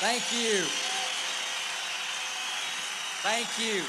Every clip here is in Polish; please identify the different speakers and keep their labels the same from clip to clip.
Speaker 1: Thank you. Thank you.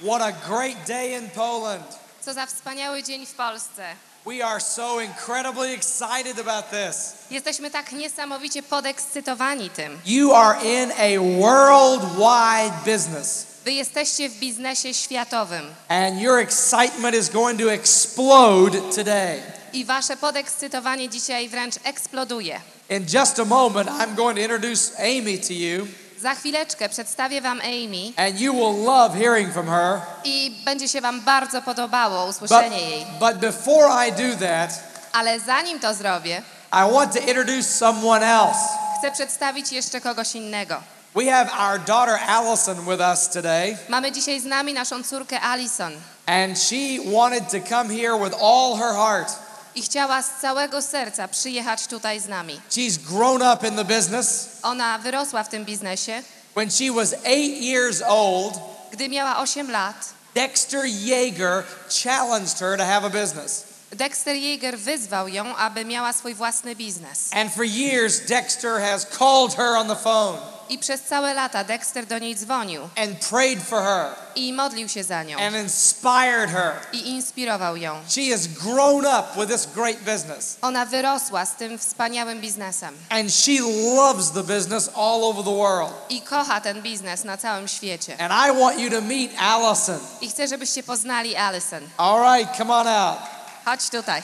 Speaker 1: What a great day in Poland.
Speaker 2: Co za wspaniały dzień w Polsce.
Speaker 1: We are so incredibly excited about this.
Speaker 2: Jesteśmy tak niesamowicie podekscytowani tym.
Speaker 1: You are in a worldwide business,
Speaker 2: Wy jesteście w biznesie światowym
Speaker 1: and your excitement is going to explode today.
Speaker 2: I wasze podekscytowanie dzisiaj wręcz eksploduje.
Speaker 1: In just a moment, I'm going to introduce Amy to you,
Speaker 2: Za chwileczkę przedstawię wam Amy
Speaker 1: and you will love hearing from her.
Speaker 2: i będzie się wam bardzo podobało
Speaker 1: But,
Speaker 2: usłyszenie jej.
Speaker 1: but before I do that,
Speaker 2: Ale zanim to zrobię,
Speaker 1: I want to introduce someone else.
Speaker 2: chcę przedstawić jeszcze kogoś innego.
Speaker 1: We have our daughter Allison with us today,
Speaker 2: Mamy dzisiaj z nami naszą córkę Alison
Speaker 1: and she wanted to come here with all her heart.
Speaker 2: I chciała z całego serca przyjechać tutaj z nami.
Speaker 1: She's grown up in the business.
Speaker 2: Ona wyrosła w tym biznesie.
Speaker 1: When she was eight years old,
Speaker 2: Gdy miała 8 lat,
Speaker 1: Dexter Yeager challenged her to have a business.
Speaker 2: Dexter Yeager wyzwał ją, aby miała swój własny biznes.
Speaker 1: And for years, Dexter has called her on the phone
Speaker 2: I przez całe lata Dexter do niej dzwonił
Speaker 1: and prayed for her
Speaker 2: i modlił się za nią
Speaker 1: and inspired her.
Speaker 2: i inspirował ją.
Speaker 1: She has grown up with this great business.
Speaker 2: Ona wyrosła z tym wspaniałym biznesem
Speaker 1: And she loves the business all over the world.
Speaker 2: i kocha ten biznes na całym świecie.
Speaker 1: And I want you to meet Allison.
Speaker 2: I chcę, żebyście poznali Alison.
Speaker 1: All right, come on out.
Speaker 2: Chodź tutaj.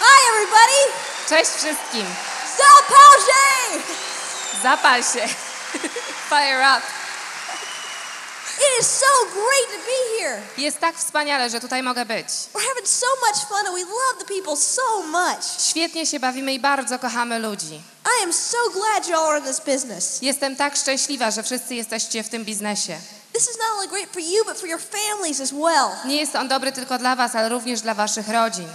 Speaker 3: Hi, everybody.
Speaker 2: Cześć wszystkim.
Speaker 3: Zapalche!
Speaker 2: Zapal się. Fire up.
Speaker 3: It is so great to be here.
Speaker 2: Jest tak wspaniale, że tutaj mogę być.
Speaker 3: We're having so much fun and we love the people so much.
Speaker 2: Świetnie się bawimy i bardzo kochamy ludzi.
Speaker 3: I am so glad y'all are in this business.
Speaker 2: Jestem tak szczęśliwa, że wszyscy jesteście w tym biznesie.
Speaker 3: This is not only great for you, but for your families as well.
Speaker 2: Nie jest on dobry tylko dla Was, ale również dla Waszych rodzin.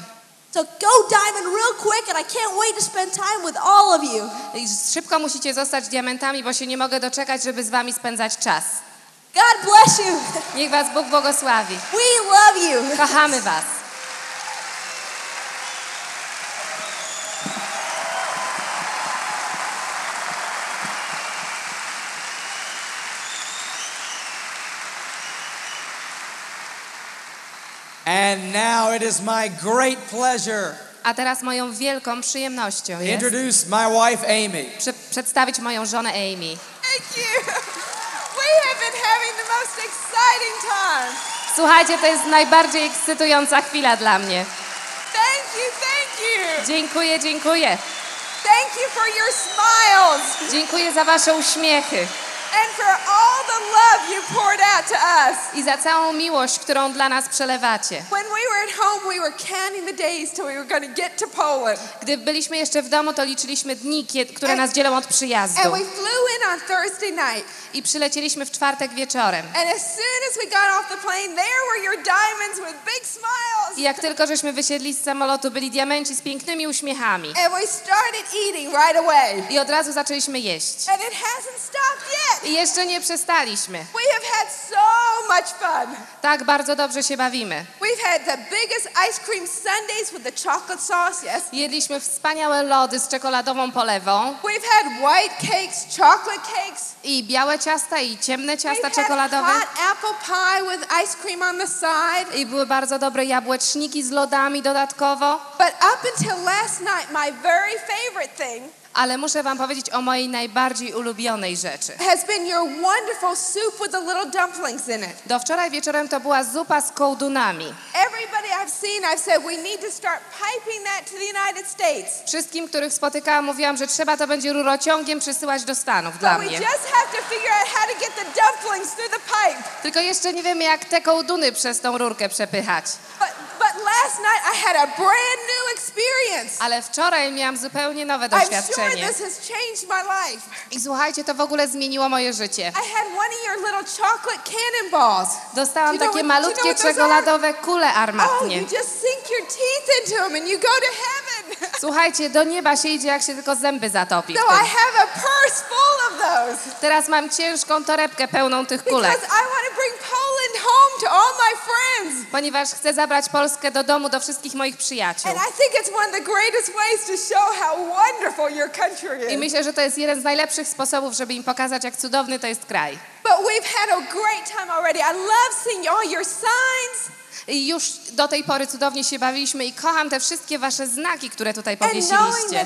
Speaker 3: So go diamond real quick, and I can't wait to spend time with all of you.
Speaker 2: I szybko musicie zostać diamentami, bo się nie mogę doczekać, żeby z Wami spędzać czas.
Speaker 3: God bless you.
Speaker 2: Niech Was Bóg błogosławi.
Speaker 3: We love you.
Speaker 2: Kochamy Was.
Speaker 1: And now it is my great pleasure
Speaker 2: A teraz moją wielką przyjemnością
Speaker 1: to
Speaker 2: jest
Speaker 1: introduce my wife, Amy.
Speaker 2: prze- przedstawić moją żonę Amy.
Speaker 4: Thank you. We have been having the most exciting time.
Speaker 2: Słuchajcie, to jest najbardziej ekscytująca chwila dla mnie.
Speaker 4: Thank you, thank you.
Speaker 2: Dziękuję, dziękuję.
Speaker 4: Thank you for your smiles
Speaker 2: Dziękuję za Wasze uśmiechy
Speaker 4: and for all the love you poured out to us.
Speaker 2: i za całą miłość, którą dla nas przelewacie.
Speaker 4: When we were at home, we were counting the days till we were going to get to Poland.
Speaker 2: Gdy byliśmy jeszcze w domu, to liczyliśmy dni, które nas dzielą od przyjazdu.
Speaker 4: And we flew in on Thursday night.
Speaker 2: I przylecieliśmy w czwartek wieczorem.
Speaker 4: And as soon as we got off the plane, there were your diamonds with big smiles.
Speaker 2: I jak tylko żeśmy wysiedli z samolotu, byli diamenci z pięknymi uśmiechami.
Speaker 4: And we started eating right away.
Speaker 2: I od razu zaczęliśmy jeść.
Speaker 4: And it hasn't stopped yet.
Speaker 2: I jeszcze nie przestaliśmy.
Speaker 4: We have had so much fun.
Speaker 2: Tak bardzo dobrze się bawimy.
Speaker 4: We've had the biggest ice cream sundaes with the chocolate sauce, yes.
Speaker 2: Jedliśmy wspaniałe lody z czekoladową polewą
Speaker 4: We've had white cakes, chocolate cakes.
Speaker 2: i białe ciasta i ciemne ciasta
Speaker 4: We've had
Speaker 2: czekoladowe. I były bardzo dobre jabłeczniki z lodami dodatkowo.
Speaker 4: But up until last night, my very favorite thing
Speaker 2: Ale muszę wam powiedzieć o mojej najbardziej ulubionej rzeczy.
Speaker 4: has been your wonderful soup with the little dumplings in it.
Speaker 2: Do wczoraj wieczorem to była zupa z kołdunami.
Speaker 4: Everybody I've seen, I've said we need to start piping that to the United States.
Speaker 2: Wszystkim, których spotykałam, mówiłam, że trzeba to będzie rurociągiem przesyłać do Stanów dla
Speaker 4: But we just have to figure out how to get the dumplings through the pipe.
Speaker 2: Tylko jeszcze nie wiemy, jak te kołduny przez tą rurkę przepychać.
Speaker 4: But but last night I had a brand new experience.
Speaker 2: Ale wczoraj miałam zupełnie nowe
Speaker 4: I'm sure
Speaker 2: doświadczenie.
Speaker 4: this has changed my life.
Speaker 2: I słuchajcie, to w ogóle zmieniło moje życie.
Speaker 4: I had one of your little chocolate cannonballs.
Speaker 2: Dostałam takie malutkie czekoladowe kule
Speaker 4: Oh,
Speaker 2: armatnie.
Speaker 4: you just sink your teeth into them and you go to heaven.
Speaker 2: Słuchajcie, do nieba się idzie, jak się tylko zęby zatopi.
Speaker 4: so
Speaker 2: tym.
Speaker 4: I have a purse full of those.
Speaker 2: Teraz mam ciężką torebkę pełną tych
Speaker 4: because
Speaker 2: kulek,
Speaker 4: I want to bring Poland home to all my friends.
Speaker 2: ponieważ chcę zabrać Polskę do domu do wszystkich moich przyjaciół.
Speaker 4: I
Speaker 2: myślę, że to jest jeden z najlepszych sposobów, żeby im pokazać, jak cudowny to jest kraj.
Speaker 4: But we've had a great time already. I love seeing all your signs
Speaker 2: I już do tej pory cudownie się bawiliśmy i kocham te wszystkie wasze znaki, które tutaj powiesiliście.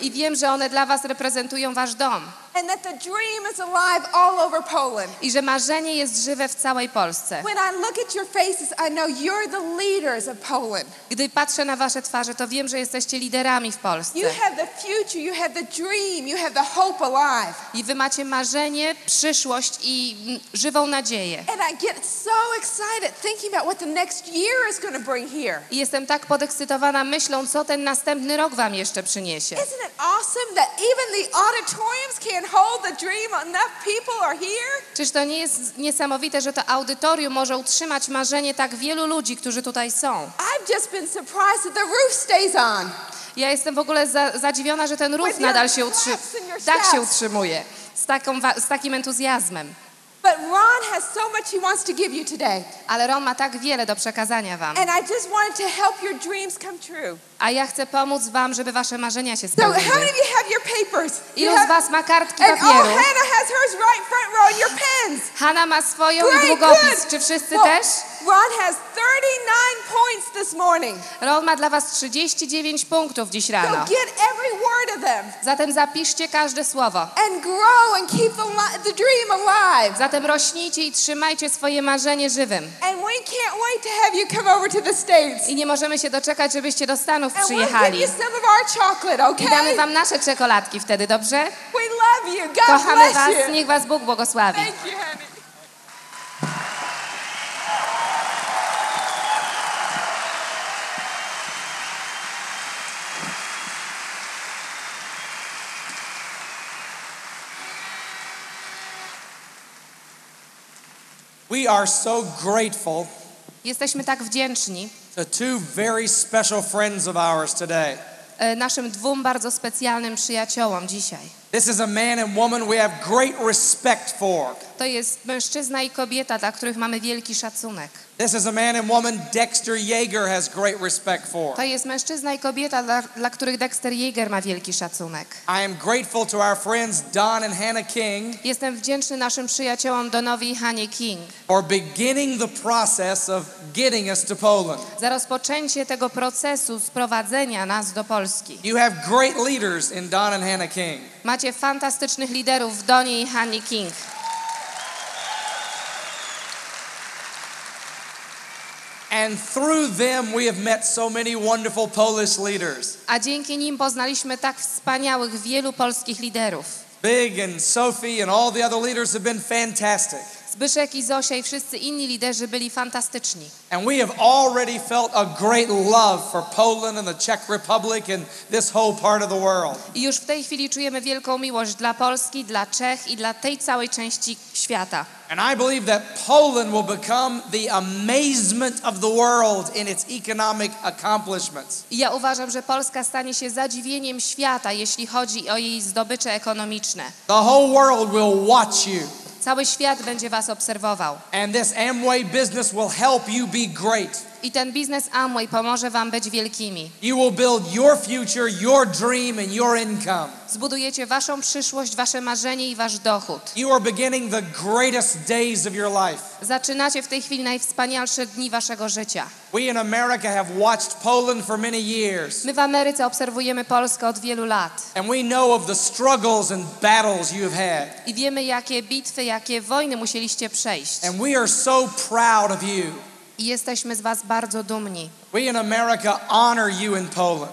Speaker 2: I wiem, że one dla was reprezentują wasz dom.
Speaker 4: And that the dream is alive all over Poland.
Speaker 2: I że marzenie jest żywe w całej Polsce.
Speaker 4: When I look at your faces, I know you're the leaders of Poland.
Speaker 2: Gdy patrzę na wasze twarze, to wiem, że jesteście liderami w Polsce.
Speaker 4: You have the future, you have the dream, you have the hope alive.
Speaker 2: I wy macie marzenie, przyszłość i mm, żywą nadzieję.
Speaker 4: And I get so excited thinking about what the next year is going to bring here.
Speaker 2: I jestem tak podekscytowana myślą, co ten następny rok wam jeszcze przyniesie.
Speaker 4: Isn't it awesome that even the auditoriums can't hold the dream? Enough people are here.
Speaker 2: Czyż to nie jest niesamowite, że to audytorium może utrzymać marzenie tak wielu ludzi, którzy tutaj są?
Speaker 4: I've just been surprised that the roof stays on.
Speaker 2: Ja jestem w ogóle za, zadziwiona, że ten
Speaker 4: your
Speaker 2: nadal się utrzymuje. Tak się utrzymuje. Z, taką, z takim entuzjazmem.
Speaker 4: But Ron has so much he wants to give you today.
Speaker 2: Ale Ron ma tak wiele do przekazania wam.
Speaker 4: And I just wanted to help your dreams come true.
Speaker 2: A ja chcę pomóc wam, żeby wasze marzenia się
Speaker 4: So, how many
Speaker 2: spełniły.
Speaker 4: of you have your papers?
Speaker 2: Ilu z was ma kartki
Speaker 4: and oh,
Speaker 2: papieru?
Speaker 4: Hannah has hers right front row and your pens.
Speaker 2: Hanna ma swoją i
Speaker 4: Great,
Speaker 2: długopis.
Speaker 4: good.
Speaker 2: Czy wszyscy
Speaker 4: Well,
Speaker 2: też?
Speaker 4: Ron has 39 points this morning.
Speaker 2: Ron ma dla was 39 punktów dziś
Speaker 4: So
Speaker 2: rano.
Speaker 4: get every word of them
Speaker 2: Zatem zapiszcie każde słowo.
Speaker 4: and grow and keep the, the dream alive.
Speaker 2: Zatem rośnijcie i trzymajcie swoje marzenie żywym.
Speaker 4: And we can't wait to have you come over to the States.
Speaker 2: I nie możemy się doczekać, żebyście do Stanów
Speaker 4: And we'll give
Speaker 2: przyjechali.
Speaker 4: you some of our chocolate,
Speaker 2: I damy
Speaker 4: okay?
Speaker 2: wam nasze czekoladki wtedy, dobrze?
Speaker 4: We love you. God
Speaker 2: Kochamy
Speaker 4: bless
Speaker 2: was,
Speaker 4: you.
Speaker 2: niech was Bóg błogosławi.
Speaker 4: Thank you, honey.
Speaker 1: We are so grateful
Speaker 2: Jesteśmy tak wdzięczni
Speaker 1: to two very special friends of ours today.
Speaker 2: e, naszym dwóm bardzo specjalnym przyjaciołom dzisiaj.
Speaker 1: This is a man and woman we have great respect for.
Speaker 2: To jest mężczyzna i kobieta, dla których mamy wielki szacunek.
Speaker 1: This is a man and woman Dexter Yeager has great respect for.
Speaker 2: To jest mężczyzna i kobieta, dla, dla których Dexter Yeager ma wielki szacunek.
Speaker 1: I am grateful to our friends Don and Hannah King
Speaker 2: Jestem wdzięczny naszym przyjaciołom Donowi i Hanie King
Speaker 1: for beginning the process of getting us to Poland.
Speaker 2: za rozpoczęcie tego procesu sprowadzenia nas do Polski.
Speaker 1: You have great leaders in Don and Hannah King.
Speaker 2: Macie fantastycznych liderów w Donie i Hanie King.
Speaker 1: And through them, we have met so many wonderful Polish leaders.
Speaker 2: A dzięki nim poznaliśmy tak wspaniałych wielu polskich liderów.
Speaker 1: Big and Sophie and all the other leaders have been fantastic.
Speaker 2: Zbyszek i Zosia i wszyscy inni liderzy byli fantastyczni.
Speaker 1: And we have already felt a great love for Poland and the Czech Republic and this whole part of the world.
Speaker 2: I już w tej chwili czujemy wielką miłość dla Polski, dla Czech i dla tej całej części świata.
Speaker 1: And I believe that Poland will become the amazement of the world in its economic accomplishments.
Speaker 2: I ja uważam, że Polska stanie się zadziwieniem świata, jeśli chodzi o jej zdobycze ekonomiczne.
Speaker 1: The whole world will watch you.
Speaker 2: Cały świat będzie was obserwował.
Speaker 1: And this Amway business will help you be great.
Speaker 2: I ten biznes Amway pomoże wam być wielkimi.
Speaker 1: You will build your future, your dream, and your income.
Speaker 2: Zbudujecie waszą przyszłość, wasze marzenie i wasz dochód.
Speaker 1: You are beginning the greatest days of your life.
Speaker 2: Zaczynacie w tej chwili najwspanialsze dni waszego życia.
Speaker 1: We in America have watched Poland for many years,
Speaker 2: My w Ameryce obserwujemy Polskę od wielu lat
Speaker 1: and we know of the struggles and battles you have had.
Speaker 2: i wiemy, jakie bitwy, jakie wojny musieliście przejść.
Speaker 1: And we are so proud of you.
Speaker 2: I jesteśmy z was bardzo dumni.
Speaker 1: We in America honor you in Poland.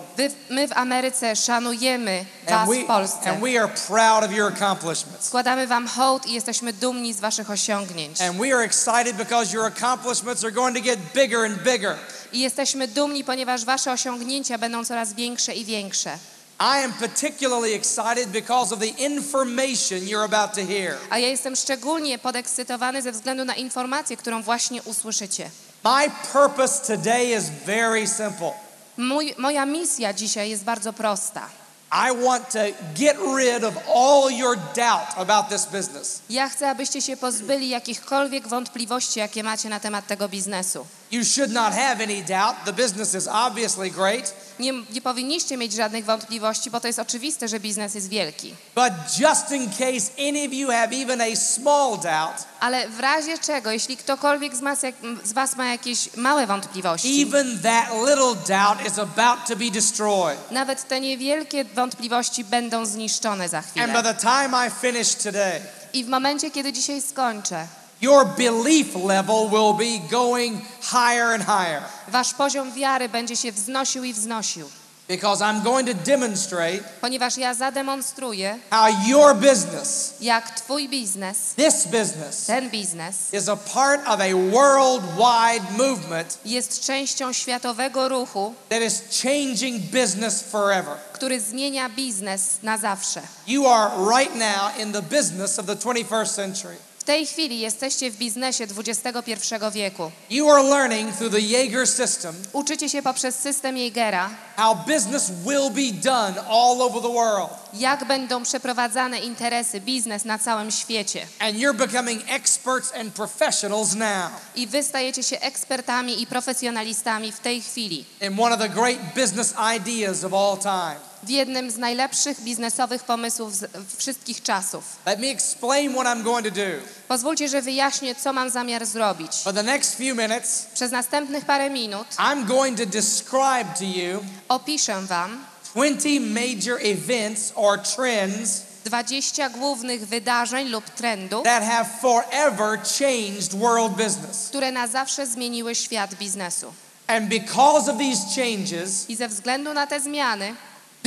Speaker 2: My w Ameryce szanujemy was
Speaker 1: And we,
Speaker 2: w Polsce.
Speaker 1: and we are proud of your accomplishments.
Speaker 2: Składamy wam hołd i jesteśmy dumni z waszych osiągnięć.
Speaker 1: And we are excited because your accomplishments are going to get bigger and bigger.
Speaker 2: I jesteśmy dumni, ponieważ wasze osiągnięcia będą coraz większe i większe.
Speaker 1: I am particularly excited because of the information you're about to hear.
Speaker 2: A ja jestem szczególnie podekscytowany ze względu na informację, którą właśnie usłyszycie.
Speaker 1: My purpose today is very simple.
Speaker 2: Mój, moja misja dzisiaj jest bardzo prosta.
Speaker 1: I want to get rid of all your doubt about this business.
Speaker 2: Ja chcę, abyście się pozbyli jakichkolwiek wątpliwości, jakie macie na temat tego biznesu.
Speaker 1: You should not have any doubt. The business is obviously great.
Speaker 2: Nie, nie powinniście mieć żadnych wątpliwości, bo to jest oczywiste, że biznes jest wielki.
Speaker 1: But just in case any of you have even a small doubt,
Speaker 2: Ale w razie czego, jeśli ktokolwiek z was, z was ma jakieś małe wątpliwości,
Speaker 1: even that little doubt is about to be destroyed.
Speaker 2: nawet te niewielkie wątpliwości będą zniszczone za
Speaker 1: And by
Speaker 2: chwilę.
Speaker 1: the time I finish today,
Speaker 2: I w momencie, kiedy dzisiaj skończę,
Speaker 1: your belief level will be going higher and higher
Speaker 2: wasz poziom wiary będzie się wznosił i wznosił.
Speaker 1: because I'm going to demonstrate
Speaker 2: Ponieważ ja zademonstruję,
Speaker 1: how your business,
Speaker 2: jak twój biznes,
Speaker 1: this business,
Speaker 2: ten biznes,
Speaker 1: is a part of a worldwide movement
Speaker 2: jest częścią światowego ruchu,
Speaker 1: that is changing business forever.
Speaker 2: który zmienia biznes na zawsze.
Speaker 1: You are right now in the business of the 21st century.
Speaker 2: W tej chwili jesteście w biznesie XXI wieku.
Speaker 1: You are learning through the Jaeger system
Speaker 2: Uczycie się poprzez system Jaegera,
Speaker 1: how business will be done all over the world.
Speaker 2: jak będą przeprowadzane interesy, biznes na całym świecie.
Speaker 1: And you're becoming experts and professionals now
Speaker 2: I wy stajecie się ekspertami i profesjonalistami w tej chwili.
Speaker 1: in one of the great business ideas of all time.
Speaker 2: W jednym z najlepszych biznesowych pomysłów wszystkich czasów.
Speaker 1: Let me explain what I'm going to do.
Speaker 2: Pozwólcie, że wyjaśnię, co mam zamiar zrobić.
Speaker 1: For the next few minutes,
Speaker 2: Przez następnych parę minut
Speaker 1: I'm going to describe to you
Speaker 2: opiszę Wam
Speaker 1: 20 major events or trends
Speaker 2: 20 głównych wydarzeń lub trendów,
Speaker 1: that have forever changed world business.
Speaker 2: które na zawsze zmieniły świat biznesu.
Speaker 1: And because of these changes,
Speaker 2: I ze względu na te zmiany,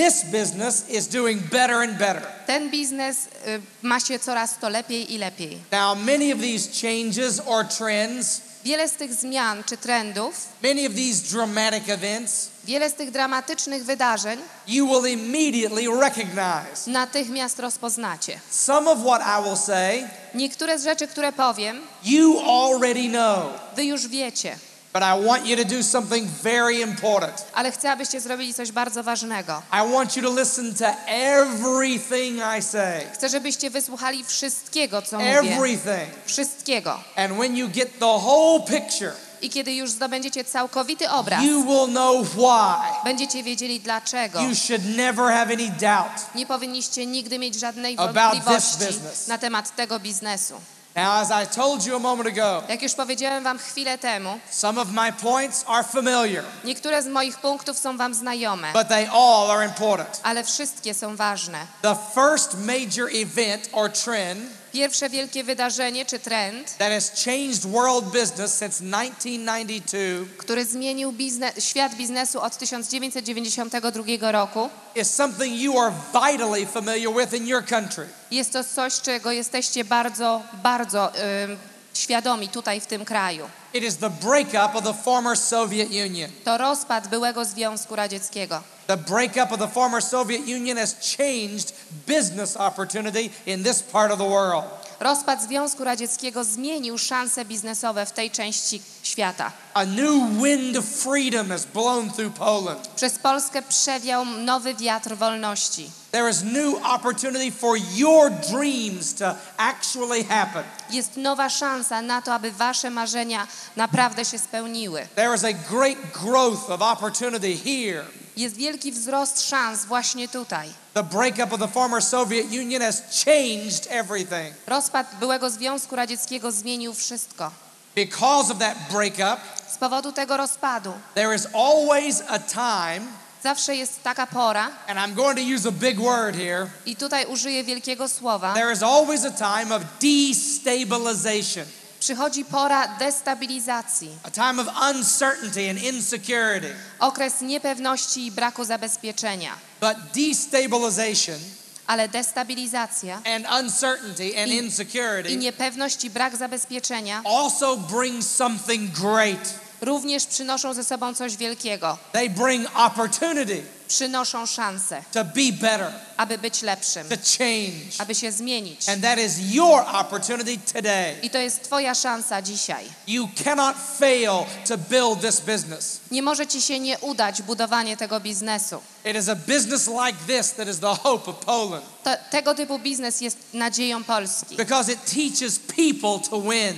Speaker 1: this business is doing better and better.
Speaker 2: ten biznes y, ma się coraz to lepiej i lepiej.
Speaker 1: Now, many of these changes or trends,
Speaker 2: Wiele z tych zmian czy trendów,
Speaker 1: many of these dramatic events,
Speaker 2: wiele z tych dramatycznych wydarzeń
Speaker 1: you will immediately recognize.
Speaker 2: natychmiast rozpoznacie.
Speaker 1: Some of what I will say,
Speaker 2: Niektóre z rzeczy, które powiem,
Speaker 1: you already know.
Speaker 2: wy już wiecie,
Speaker 1: But I want you to do something very important.
Speaker 2: ale chcę, abyście zrobili coś bardzo ważnego.
Speaker 1: I want you to listen to everything I say.
Speaker 2: Chcę, żebyście wysłuchali wszystkiego, co mówię.
Speaker 1: Everything.
Speaker 2: Wszystkiego.
Speaker 1: And when you get the whole picture,
Speaker 2: I kiedy już zdobędziecie całkowity obraz,
Speaker 1: you will know why.
Speaker 2: będziecie wiedzieli dlaczego.
Speaker 1: You should never have any doubt.
Speaker 2: Nie powinniście nigdy mieć żadnej wątpliwości na temat tego biznesu.
Speaker 1: Now, as I told you a moment ago,
Speaker 2: Jak już powiedziałem wam chwilę temu,
Speaker 1: some of my points are familiar,
Speaker 2: niektóre z moich punktów są wam znajome,
Speaker 1: but they all are important.
Speaker 2: ale wszystkie są ważne.
Speaker 1: The first major event or trend
Speaker 2: Pierwsze wielkie wydarzenie czy trend,
Speaker 1: that has changed world business since 1992
Speaker 2: który zmienił biznes, świat biznesu od 1992 roku,
Speaker 1: is something you are vitally familiar with in your country.
Speaker 2: jest to coś, czego jesteście bardzo, bardzo świadomi tutaj w tym kraju.
Speaker 1: It is the breakup of the former Soviet Union.
Speaker 2: To rozpad byłego Związku Radzieckiego.
Speaker 1: The breakup of the former Soviet Union has changed business opportunity in this part of the world.
Speaker 2: Rozpad Związku Radzieckiego zmienił szanse biznesowe w tej części świata.
Speaker 1: A new wind of freedom has blown through Poland.
Speaker 2: Przez Polskę przewiał nowy wiatr wolności.
Speaker 1: There is new opportunity for your dreams to actually happen.
Speaker 2: Jest nowa szansa na to, aby wasze marzenia naprawdę się spełniły.
Speaker 1: There is a great growth of opportunity here.
Speaker 2: Jest wielki wzrost szans właśnie tutaj.
Speaker 1: The breakup of the former Soviet Union has changed everything.
Speaker 2: Rozpad byłego Związku Radzieckiego zmienił wszystko.
Speaker 1: Because of that breakup,
Speaker 2: Z powodu tego rozpadu
Speaker 1: there is always a time,
Speaker 2: zawsze jest taka pora,
Speaker 1: and I'm going to use a big word here.
Speaker 2: i tutaj użyję wielkiego słowa,
Speaker 1: There is always a time of destabilization,
Speaker 2: przychodzi pora destabilizacji,
Speaker 1: a time of uncertainty and insecurity.
Speaker 2: okres niepewności i braku zabezpieczenia.
Speaker 1: But destabilization
Speaker 2: Ale destabilizacja
Speaker 1: and uncertainty and
Speaker 2: I- i
Speaker 1: insecurity
Speaker 2: niepewność i brak zabezpieczenia
Speaker 1: also brings something great.
Speaker 2: Również przynoszą ze sobą coś wielkiego.
Speaker 1: They bring opportunity
Speaker 2: Przynoszą szansę,
Speaker 1: to be better,
Speaker 2: aby być lepszym,
Speaker 1: to change.
Speaker 2: aby się zmienić.
Speaker 1: And that is your opportunity today.
Speaker 2: I to jest Twoja szansa dzisiaj.
Speaker 1: You cannot fail to build this business.
Speaker 2: Nie może Ci się nie udać budowanie tego biznesu.
Speaker 1: It is a business like this that is the hope of Poland
Speaker 2: To, tego typu biznes jest nadzieją Polski,
Speaker 1: because it teaches people to win.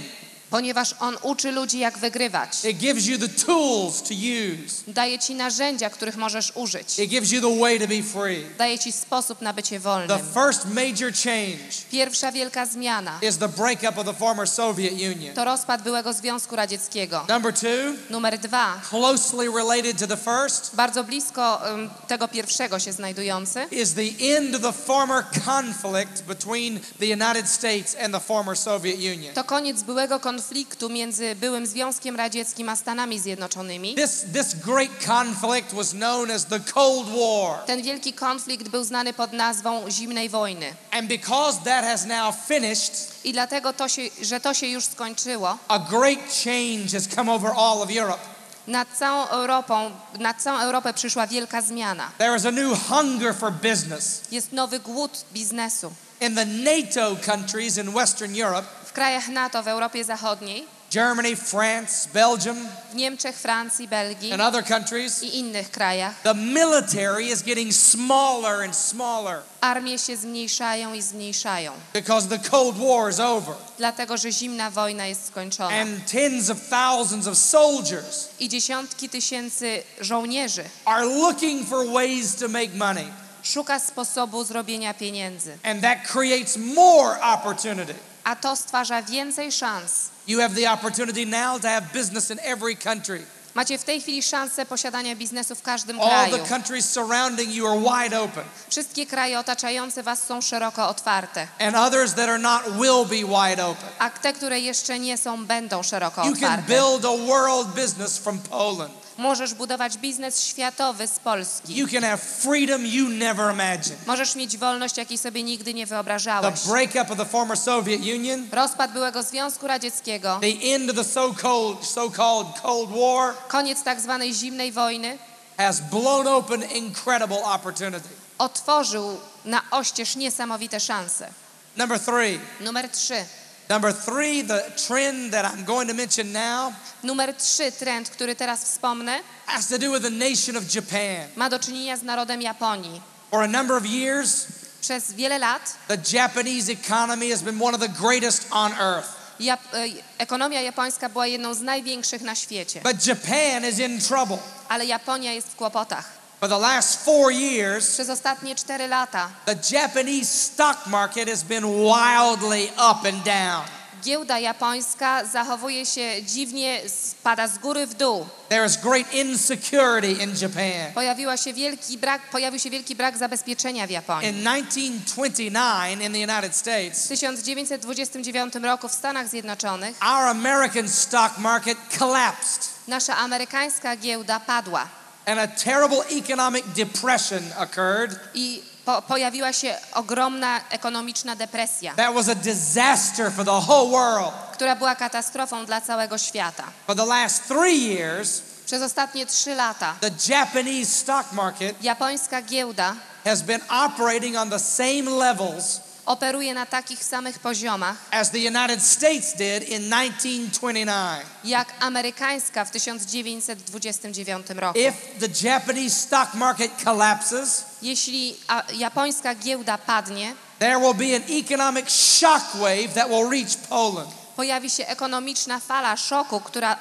Speaker 2: Ponieważ on uczy ludzi, jak wygrywać.
Speaker 1: It gives you the tools to use.
Speaker 2: Daje Ci narzędzia, których możesz użyć.
Speaker 1: It gives you the way to be free.
Speaker 2: Daje Ci sposób na bycie
Speaker 1: The
Speaker 2: wolnym.
Speaker 1: first major change
Speaker 2: Pierwsza wielka zmiana
Speaker 1: is the breakup of the former Soviet Union.
Speaker 2: to rozpad byłego Związku Radzieckiego.
Speaker 1: Number two,
Speaker 2: Numer dwa,
Speaker 1: closely related to the first,
Speaker 2: bardzo blisko um, tego pierwszego się znajdujący,
Speaker 1: is the end of the former conflict between the United States and the former Soviet Union.
Speaker 2: to koniec byłego konfliktu między byłym Związkiem Radzieckim a Stanami Zjednoczonymi.
Speaker 1: This, this great conflict was known as the Cold War.
Speaker 2: Ten wielki konflikt był znany pod nazwą Zimnej Wojny.
Speaker 1: And because that has now finished,
Speaker 2: I dlatego, to się, że to się już skończyło,
Speaker 1: a great change has come over all of Europe.
Speaker 2: nad całą Europą, nad całą Europę przyszła wielka zmiana.
Speaker 1: There is a new hunger for business.
Speaker 2: Jest nowy głód biznesu.
Speaker 1: In the NATO countries in Western Europe,
Speaker 2: W krajach NATO w Europie Zachodniej,
Speaker 1: Germany, France, Belgium,
Speaker 2: w Niemczech, Francji, Belgii
Speaker 1: and other countries,
Speaker 2: i innych krajach
Speaker 1: the military is getting smaller and smaller
Speaker 2: armie się zmniejszają i zmniejszają,
Speaker 1: because the Cold War is over.
Speaker 2: dlatego że zimna wojna jest skończona.
Speaker 1: And tens of thousands of soldiers
Speaker 2: I dziesiątki tysięcy żołnierzy
Speaker 1: are looking for ways to make money.
Speaker 2: szuka sposobu zrobienia pieniędzy,
Speaker 1: And that creates more opportunity.
Speaker 2: A to stwarza więcej szans.
Speaker 1: You have the opportunity now to have business in every country.
Speaker 2: Macie w tej chwili szansę posiadania biznesu w każdym
Speaker 1: All
Speaker 2: kraju.
Speaker 1: the countries surrounding you are wide open,
Speaker 2: Wszystkie kraje otaczające was są szeroko otwarte,
Speaker 1: and others that are not will be wide open.
Speaker 2: a te, które jeszcze nie są, będą szeroko
Speaker 1: You can
Speaker 2: otwarte.
Speaker 1: build a world business from Poland.
Speaker 2: Możesz budować biznes światowy z Polski.
Speaker 1: You can have freedom you never imagined.
Speaker 2: Możesz mieć wolność, jakiej sobie nigdy nie
Speaker 1: The
Speaker 2: wyobrażałeś.
Speaker 1: breakup of the former Soviet Union,
Speaker 2: Rozpad byłego Związku Radzieckiego,
Speaker 1: the end of the so-called so-called Cold War
Speaker 2: koniec tak zwanej zimnej wojny
Speaker 1: has blown open incredible opportunity.
Speaker 2: otworzył na oścież niesamowite szanse.
Speaker 1: Number 3.
Speaker 2: Numer trzy.
Speaker 1: Number 3, the trend that I'm going to mention now
Speaker 2: Numer trzy, trend, który teraz wspomnę,
Speaker 1: has to do with the nation of Japan.
Speaker 2: ma do czynienia z narodem Japonii.
Speaker 1: For a number of years,
Speaker 2: Przez wiele lat
Speaker 1: the Japanese economy has been one of the greatest on earth.
Speaker 2: Jap- e, ekonomia japońska była jedną z największych na świecie,
Speaker 1: But Japan is in trouble.
Speaker 2: ale Japonia jest w kłopotach.
Speaker 1: For the last four years,
Speaker 2: Przez ostatnie cztery lata
Speaker 1: the Japanese stock market has been wildly up and down.
Speaker 2: giełda japońska zachowuje się dziwnie, spada z góry w dół.
Speaker 1: There is great insecurity in Japan.
Speaker 2: Pojawiła się wielki brak, pojawił się wielki brak zabezpieczenia w Japonii.
Speaker 1: In 1929 in the United
Speaker 2: W
Speaker 1: States,
Speaker 2: 1929 roku w Stanach Zjednoczonych
Speaker 1: our American stock market collapsed
Speaker 2: nasza amerykańska giełda padła
Speaker 1: and a terrible economic depression occurred.
Speaker 2: i po, pojawiła się ogromna ekonomiczna depresja,
Speaker 1: That was a disaster for the whole world.
Speaker 2: która była katastrofą dla całego świata.
Speaker 1: For the last three years,
Speaker 2: Przez ostatnie trzy lata
Speaker 1: the Japanese stock market
Speaker 2: japońska giełda
Speaker 1: has been operating on the same levels
Speaker 2: operuje na takich samych poziomach
Speaker 1: as the United States did in 1929.
Speaker 2: jak amerykańska w 1929 roku.
Speaker 1: If the Japanese stock market collapses,
Speaker 2: Jeśli japońska giełda padnie,
Speaker 1: there will be an economic shockwave that will reach Poland
Speaker 2: pojawi się ekonomiczna fala szoku, która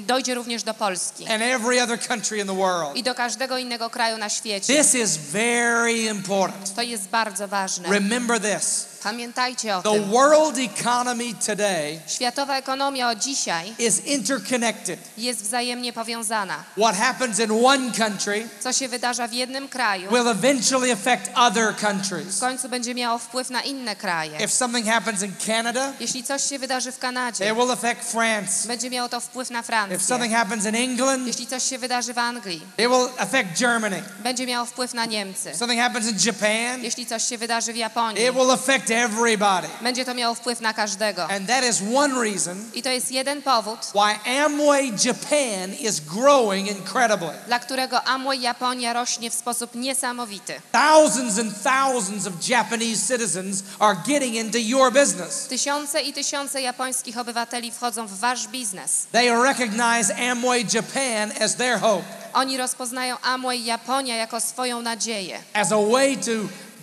Speaker 2: dojdzie również do Polski
Speaker 1: and every other country in the world.
Speaker 2: i do każdego innego kraju na świecie.
Speaker 1: This is very important.
Speaker 2: To jest bardzo ważne.
Speaker 1: Remember this.
Speaker 2: Pamiętajcie o
Speaker 1: The
Speaker 2: tym.
Speaker 1: world economy today
Speaker 2: Światowa ekonomia dzisiaj
Speaker 1: is interconnected.
Speaker 2: jest wzajemnie powiązana.
Speaker 1: What happens in one country
Speaker 2: Co się wydarza w jednym kraju,
Speaker 1: will eventually affect other
Speaker 2: w
Speaker 1: countries.
Speaker 2: końcu będzie miało wpływ na inne kraje.
Speaker 1: If something happens in Canada,
Speaker 2: Jeśli coś się wydarzy w Kanadzie,
Speaker 1: it will affect France.
Speaker 2: będzie miało to wpływ na
Speaker 1: If
Speaker 2: Francję.
Speaker 1: something happens in England,
Speaker 2: Jeśli coś się wydarzy w Anglii,
Speaker 1: it will affect Germany.
Speaker 2: będzie miało wpływ na Niemcy.
Speaker 1: If something happens in Japan,
Speaker 2: Jeśli coś się wydarzy w Japonii,
Speaker 1: it will affect everybody.
Speaker 2: Będzie to miało wpływ na każdego.
Speaker 1: And that is one reason
Speaker 2: I to jest jeden powód,
Speaker 1: why Amway Japan is growing incredibly.
Speaker 2: dla którego Amway Japonia rośnie w sposób niesamowity.
Speaker 1: Thousands and thousands of Japanese citizens are getting into your business.
Speaker 2: Tysiące i tysiące japońskich obywateli wchodzą w wasz biznes.
Speaker 1: They recognize Amway Japan as their hope,
Speaker 2: Oni rozpoznają Amway Japonia jako swoją nadzieję,
Speaker 1: as a way to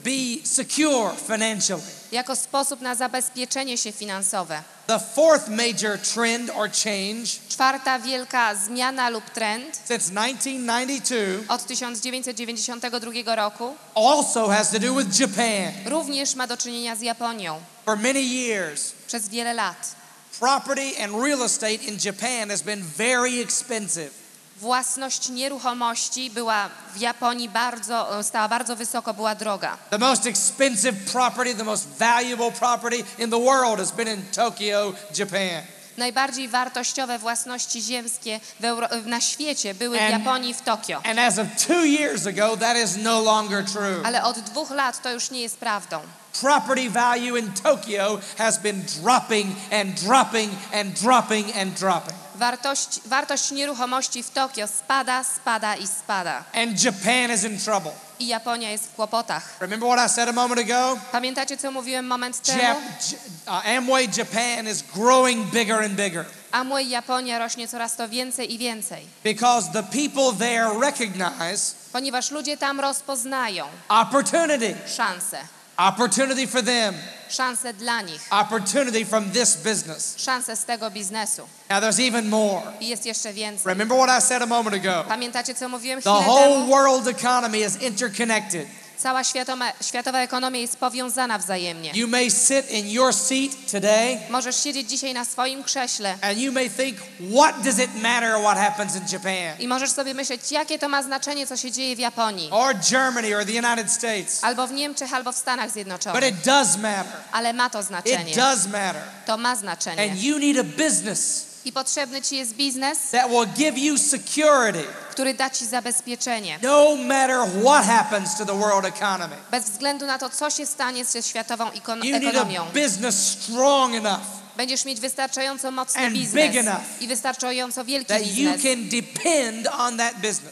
Speaker 1: be secure financially.
Speaker 2: jako sposób na zabezpieczenie się finansowe.
Speaker 1: The fourth major trend or change
Speaker 2: Czwarta wielka zmiana lub trend
Speaker 1: since 1992
Speaker 2: od 1992 roku
Speaker 1: also has to do with Japan.
Speaker 2: również ma do czynienia z Japonią.
Speaker 1: For many years,
Speaker 2: Przez wiele lat
Speaker 1: property and real estate in Japan has been very expensive.
Speaker 2: Własność nieruchomości była w Japonii bardzo, stała bardzo wysoko, była droga.
Speaker 1: The most expensive property, the most valuable property in the world has been in Tokyo, Japan.
Speaker 2: Najbardziej wartościowe własności ziemskie Euro- na świecie były w Japonii w Tokio.
Speaker 1: And as of two years ago, that is no longer true.
Speaker 2: Ale od dwóch lat to już nie jest prawdą.
Speaker 1: Property value in Tokyo has been dropping and dropping and dropping and dropping.
Speaker 2: Wartość, wartość nieruchomości w Tokio spada, spada i spada.
Speaker 1: And Japan is in trouble.
Speaker 2: I Japonia jest w kłopotach.
Speaker 1: Remember what I said a moment ago?
Speaker 2: Pamiętacie, co mówiłem moment temu?
Speaker 1: Jap- uh, Amway Japan is growing bigger and bigger
Speaker 2: Amway Japonia rośnie coraz to więcej i więcej.
Speaker 1: because the people there recognize
Speaker 2: Ponieważ ludzie tam rozpoznają
Speaker 1: opportunity,
Speaker 2: szanse.
Speaker 1: Opportunity for them,
Speaker 2: Szanse dla nich.
Speaker 1: opportunity from this business.
Speaker 2: Szanse z tego biznesu.
Speaker 1: Now there's even more.
Speaker 2: I jest jeszcze więcej.
Speaker 1: Remember what I said a moment ago?
Speaker 2: Pamiętacie, co mówiłem
Speaker 1: The whole
Speaker 2: temu?
Speaker 1: world economy is interconnected.
Speaker 2: Cała światoma, światowa ekonomia jest powiązana wzajemnie.
Speaker 1: You may sit in your seat today
Speaker 2: Możesz siedzieć dzisiaj na swoim krześle
Speaker 1: and you may think, what does it matter what happens in Japan
Speaker 2: i możesz sobie myśleć, jakie to ma znaczenie, co się dzieje w Japonii.
Speaker 1: or Germany or the United States?
Speaker 2: Albo w Niemczech, albo w Stanach
Speaker 1: But
Speaker 2: Zjednoczonych.
Speaker 1: it does matter.
Speaker 2: Ale ma to
Speaker 1: It
Speaker 2: znaczenie.
Speaker 1: does matter.
Speaker 2: To ma znaczenie.
Speaker 1: And you need a business
Speaker 2: I potrzebny ci jest biznes,
Speaker 1: that will give you security
Speaker 2: który da ci zabezpieczenie.
Speaker 1: no matter what happens to the world economy.
Speaker 2: Bez względu na to, co się stanie ze światową ikon-
Speaker 1: You need
Speaker 2: ekonomią.
Speaker 1: a business strong enough
Speaker 2: Będziesz mieć wystarczająco mocny biznes i wystarczająco wielki biznes,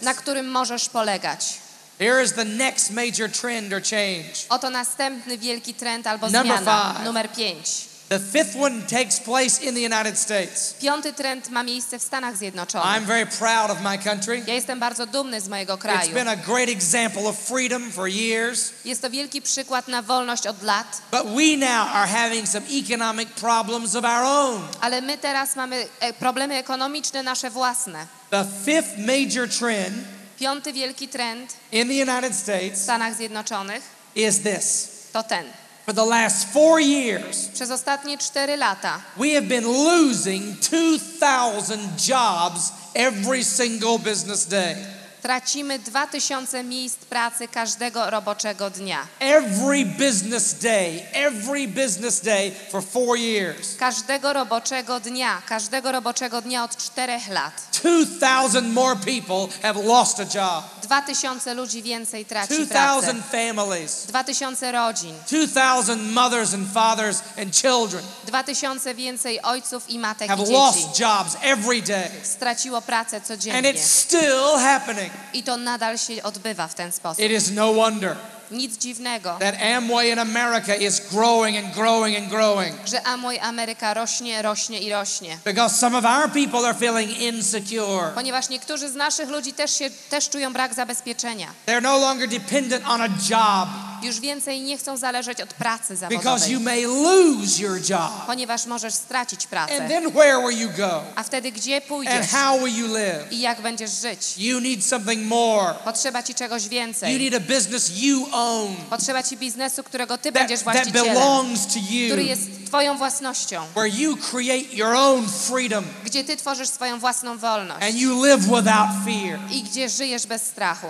Speaker 2: na którym możesz polegać.
Speaker 1: Here is the next major trend or change.
Speaker 2: Oto następny wielki trend albo
Speaker 1: Number
Speaker 2: zmiana.
Speaker 1: five.
Speaker 2: Numer 5.
Speaker 1: The fifth one takes place in the United States.
Speaker 2: Piąty trend ma miejsce w Stanach Zjednoczonych.
Speaker 1: I'm very proud of my country.
Speaker 2: Ja jestem bardzo dumny z mojego
Speaker 1: It's
Speaker 2: kraju.
Speaker 1: been a great example of freedom for years.
Speaker 2: Jest to wielki przykład na wolność od lat,
Speaker 1: But we now are having some economic problems of our own.
Speaker 2: ale my teraz mamy e, problemy ekonomiczne nasze własne.
Speaker 1: The fifth major trend
Speaker 2: Piąty wielki trend
Speaker 1: in the United
Speaker 2: w
Speaker 1: States
Speaker 2: Stanach Zjednoczonych
Speaker 1: is this.
Speaker 2: to ten.
Speaker 1: For the last four years,
Speaker 2: Przez ostatnie cztery lata
Speaker 1: we have been losing 2,000 jobs every single business day.
Speaker 2: Tracimy 2000 miejsc pracy każdego roboczego dnia.
Speaker 1: Every business day, every business day for four years.
Speaker 2: Każdego roboczego dnia, każdego roboczego dnia od czterech lat.
Speaker 1: 2,000 more people have lost a job.
Speaker 2: 2000 ludzi więcej traci pracę.
Speaker 1: 2,000 families.
Speaker 2: 2000 rodzin.
Speaker 1: 2,000 mothers and fathers and children
Speaker 2: 2000 więcej ojców i matek
Speaker 1: have
Speaker 2: i dzieci
Speaker 1: lost jobs every day.
Speaker 2: straciło pracę
Speaker 1: And
Speaker 2: codziennie.
Speaker 1: it's still happening.
Speaker 2: I to nadal się odbywa w ten sposób.
Speaker 1: It is no wonder
Speaker 2: Nic dziwnego,
Speaker 1: that Amway in America is growing and growing and growing
Speaker 2: że Amway Ameryka rośnie, rośnie i rośnie.
Speaker 1: because some of our people are feeling insecure.
Speaker 2: Ponieważ niektórzy z naszych ludzi też, się, też czują brak zabezpieczenia.
Speaker 1: They're no longer dependent on a job
Speaker 2: Już więcej nie chcą zależeć od pracy
Speaker 1: because
Speaker 2: zawodowej.
Speaker 1: you may lose your job.
Speaker 2: Ponieważ możesz stracić pracę.
Speaker 1: And then where will you go?
Speaker 2: A wtedy gdzie
Speaker 1: And
Speaker 2: pójdziesz
Speaker 1: how will you live?
Speaker 2: i jak będziesz żyć?
Speaker 1: You need something more.
Speaker 2: Potrzeba ci czegoś
Speaker 1: You
Speaker 2: więcej.
Speaker 1: need a business you own
Speaker 2: Potrzeba ci biznesu, którego ty
Speaker 1: that,
Speaker 2: będziesz właścicielem,
Speaker 1: belongs to
Speaker 2: który jest twoją własnością,
Speaker 1: where you create your own freedom
Speaker 2: gdzie ty tworzysz swoją własną wolność
Speaker 1: and you live without fear.
Speaker 2: i gdzie żyjesz bez strachu.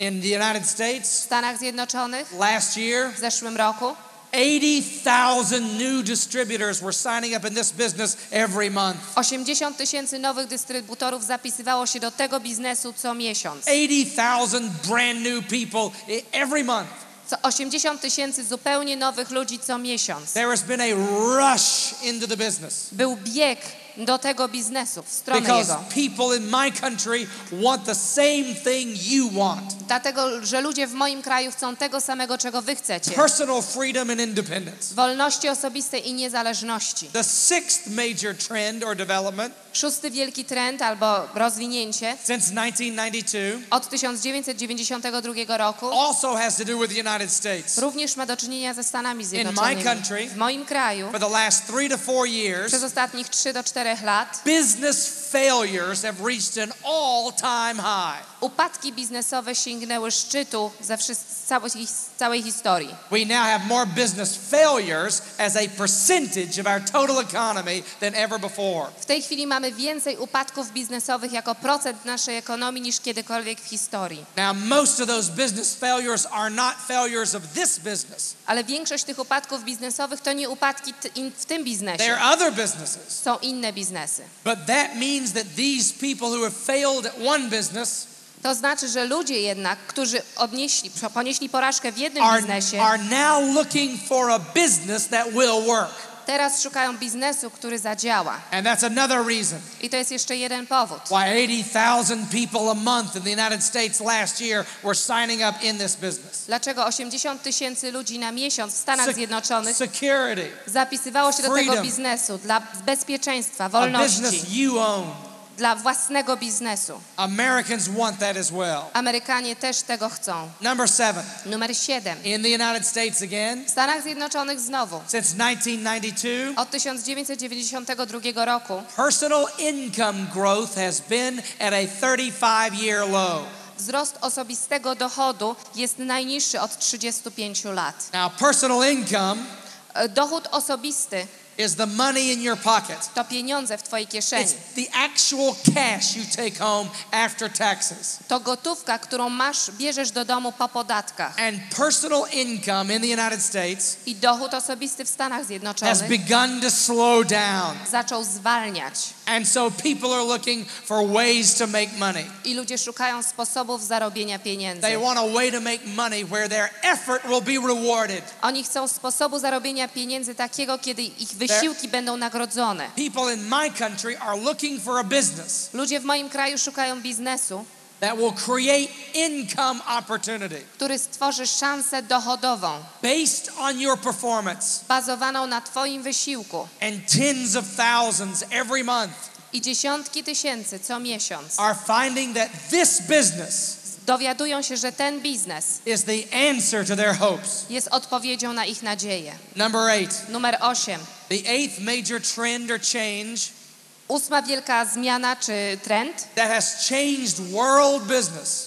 Speaker 1: In the United
Speaker 2: W
Speaker 1: States,
Speaker 2: Stanach Zjednoczonych
Speaker 1: last year,
Speaker 2: w zeszłym roku
Speaker 1: 80,000 new distributors were signing up in this business every month.
Speaker 2: 80 tysięcy nowych dystrybutorów zapisywało się do tego biznesu co miesiąc.
Speaker 1: 80,000 brand new people i- every month.
Speaker 2: Co 80 tysięcy zupełnie nowych ludzi co miesiąc.
Speaker 1: There has been a rush into the business
Speaker 2: Był bieg do tego biznesu, w stronę
Speaker 1: because
Speaker 2: jego.
Speaker 1: people in my country want the same thing you want
Speaker 2: Dlatego, że ludzie w moim kraju chcą tego samego, czego wy chcecie.
Speaker 1: personal freedom and independence.
Speaker 2: Wolności osobistej i niezależności.
Speaker 1: The sixth major trend or development
Speaker 2: Szósty wielki trend albo rozwinięcie
Speaker 1: since 1992
Speaker 2: od 1992 roku
Speaker 1: also has to do with the United States.
Speaker 2: również ma do czynienia ze Stanami
Speaker 1: my
Speaker 2: Zjednoczonymi.
Speaker 1: country,
Speaker 2: W moim kraju
Speaker 1: For the last three to four years,
Speaker 2: przez ostatnich 3 do 4 lat
Speaker 1: business failures have reached an all-time high.
Speaker 2: upadki biznesowe sięgnęły szczytu ze całej, całej historii.
Speaker 1: We now have more business failures as a percentage of our total economy than ever before.
Speaker 2: W tej chwili mamy więcej upadków biznesowych jako procent naszej ekonomii niż kiedykolwiek w historii.
Speaker 1: Now, most of those business failures are not failures of this business.
Speaker 2: Ale większość tych upadków biznesowych to nie upadki w tym biznesie.
Speaker 1: are other businesses.
Speaker 2: Są inne biznesy.
Speaker 1: But that means that these people who have failed at one business
Speaker 2: To znaczy, że ludzie jednak, którzy odnieśli, ponieśli porażkę w jednym
Speaker 1: are,
Speaker 2: biznesie,
Speaker 1: are now looking for a business that will work.
Speaker 2: teraz szukają biznesu, który zadziała.
Speaker 1: And that's another reason
Speaker 2: I to jest jeszcze jeden powód.
Speaker 1: why 80,000 people a month in the United States last year were signing up in this business.
Speaker 2: Dlaczego 80 tysięcy ludzi na miesiąc w Stanach Zjednoczonych
Speaker 1: security,
Speaker 2: zapisywało się do tego biznesu dla bezpieczeństwa,
Speaker 1: a
Speaker 2: wolności,
Speaker 1: business you own.
Speaker 2: Dla własnego biznesu.
Speaker 1: Americans want that as well.
Speaker 2: Amerykanie też tego chcą.
Speaker 1: Number seven,
Speaker 2: Numer 7.
Speaker 1: in the United States again,
Speaker 2: W Stanach Zjednoczonych znowu
Speaker 1: since 1992,
Speaker 2: od 1992 roku
Speaker 1: personal income growth has been at a 35 year low.
Speaker 2: wzrost osobistego dochodu jest najniższy od 35 lat.
Speaker 1: Now, personal income
Speaker 2: E, Dochód osobisty
Speaker 1: is the money in your pocket.
Speaker 2: to pieniądze w twojej kieszeni.
Speaker 1: It's the actual cash you take home after taxes.
Speaker 2: To gotówka, którą masz, bierzesz do domu po podatkach.
Speaker 1: And personal income in the United States
Speaker 2: I dochód osobisty w Stanach
Speaker 1: has
Speaker 2: Zjednoczonych
Speaker 1: begun to slow down.
Speaker 2: zaczął zwalniać.
Speaker 1: And so people are looking for ways to make money.
Speaker 2: I ludzie szukają sposobów zarobienia pieniędzy.
Speaker 1: They want a way to make money where their effort will be rewarded.
Speaker 2: Oni chcą sposobu zarobienia pieniędzy takiego, kiedy ich wysiłki będą nagrodzone.
Speaker 1: People in my country are looking for a business
Speaker 2: Ludzie w moim kraju szukają biznesu,
Speaker 1: that will create income opportunity
Speaker 2: który stworzy szansę dochodową,
Speaker 1: based on your performance
Speaker 2: bazowaną na Twoim wysiłku.
Speaker 1: and tens of thousands every month
Speaker 2: I dziesiątki tysięcy co miesiąc
Speaker 1: are finding that this business
Speaker 2: dowiadują się, że ten biznes jest odpowiedzią na ich
Speaker 1: eight,
Speaker 2: Numer 8.
Speaker 1: the eighth major trend or change
Speaker 2: Ósma wielka zmiana czy trend,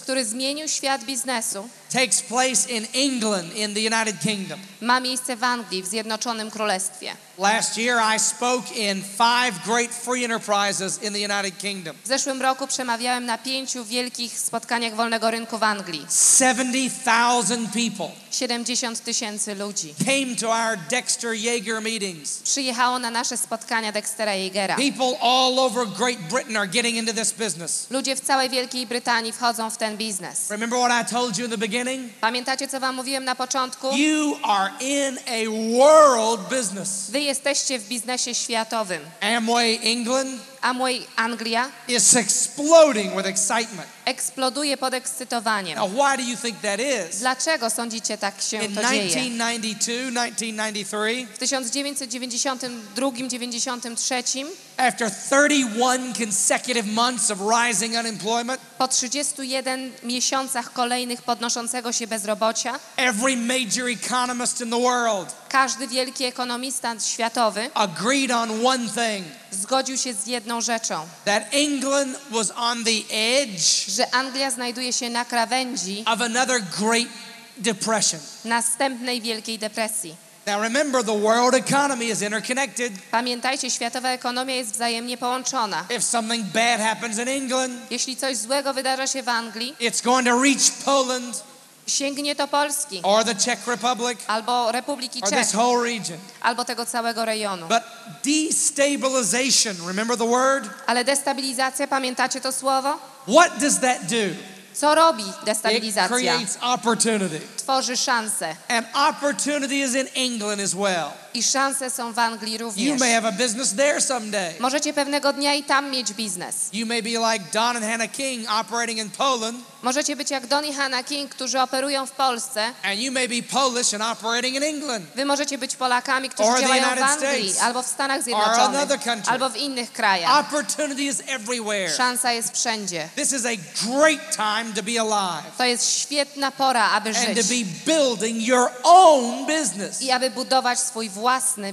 Speaker 2: który zmienił świat biznesu,
Speaker 1: takes place in England in the United Kingdom.
Speaker 2: ma miejsce w Anglii, w Zjednoczonym Królestwie.
Speaker 1: Last year, I spoke in five great free enterprises in the United Kingdom.
Speaker 2: W zeszłym roku przemawiałem na pięciu wielkich spotkaniach wolnego rynku w Anglii.
Speaker 1: 70,000 people
Speaker 2: 70 tysięcy ludzi
Speaker 1: came to our Dexter Yeager meetings.
Speaker 2: przyjechało na nasze spotkania Dextera Jägera.
Speaker 1: People all over Great Britain are getting into this business.
Speaker 2: Ludzie w całej Wielkiej Brytanii wchodzą w ten biznes.
Speaker 1: Remember what I told you in the beginning?
Speaker 2: Pamiętacie, co wam mówiłem na początku?
Speaker 1: You are in a world business.
Speaker 2: Wy jesteście w biznesie światowym.
Speaker 1: Amway England
Speaker 2: Amway Anglia
Speaker 1: is exploding with excitement.
Speaker 2: eksploduje podekscytowaniem.
Speaker 1: Now, why do you think that is?
Speaker 2: Dlaczego sądzicie tak się
Speaker 1: In
Speaker 2: to dzieje?
Speaker 1: 1992, 1993,
Speaker 2: W 1992-93
Speaker 1: after 31 consecutive months of rising unemployment,
Speaker 2: po 31 miesiącach kolejnych podnoszącego się bezrobocia
Speaker 1: every major economist in the world
Speaker 2: każdy wielki ekonomista światowy
Speaker 1: agreed on one thing
Speaker 2: zgodził się z jedną rzeczą,
Speaker 1: that England was on the edge
Speaker 2: że Anglia znajduje się na krawędzi
Speaker 1: of another great depression.
Speaker 2: następnej wielkiej depresji.
Speaker 1: Now, remember, the world economy is interconnected.
Speaker 2: Pamiętajcie, światowa ekonomia jest wzajemnie połączona.
Speaker 1: If something bad happens in England,
Speaker 2: Jeśli coś złego wydarza się w Anglii,
Speaker 1: it's going to reach Poland
Speaker 2: sięgnie to Polski
Speaker 1: or the Czech Republic
Speaker 2: albo Republiki
Speaker 1: or
Speaker 2: Czech,
Speaker 1: this whole region.
Speaker 2: albo tego całego rejonu.
Speaker 1: But destabilization, remember the word?
Speaker 2: Ale destabilizacja, pamiętacie to słowo?
Speaker 1: What does that do?
Speaker 2: Co robi
Speaker 1: It
Speaker 2: destabilizacja?
Speaker 1: creates opportunity.
Speaker 2: Tworzy szanse.
Speaker 1: And opportunity is in England as well.
Speaker 2: I szanse są w Anglii
Speaker 1: You
Speaker 2: również.
Speaker 1: may have a business there someday.
Speaker 2: Możecie pewnego dnia i tam mieć biznes.
Speaker 1: You may be like Don and Hannah King operating in Poland,
Speaker 2: Możecie być jak Don i Hannah King, którzy operują w Polsce.
Speaker 1: and you may be Polish and operating in England.
Speaker 2: Wy możecie być Polakami, którzy
Speaker 1: Or
Speaker 2: działają w Anglii,
Speaker 1: States.
Speaker 2: albo w Stanach Zjednoczonych, albo w innych krajach.
Speaker 1: Opportunity is everywhere.
Speaker 2: Szansa jest wszędzie.
Speaker 1: This is a great time to be alive
Speaker 2: To jest świetna pora, aby
Speaker 1: and to
Speaker 2: żyć
Speaker 1: be building your own business.
Speaker 2: i aby budować swój własny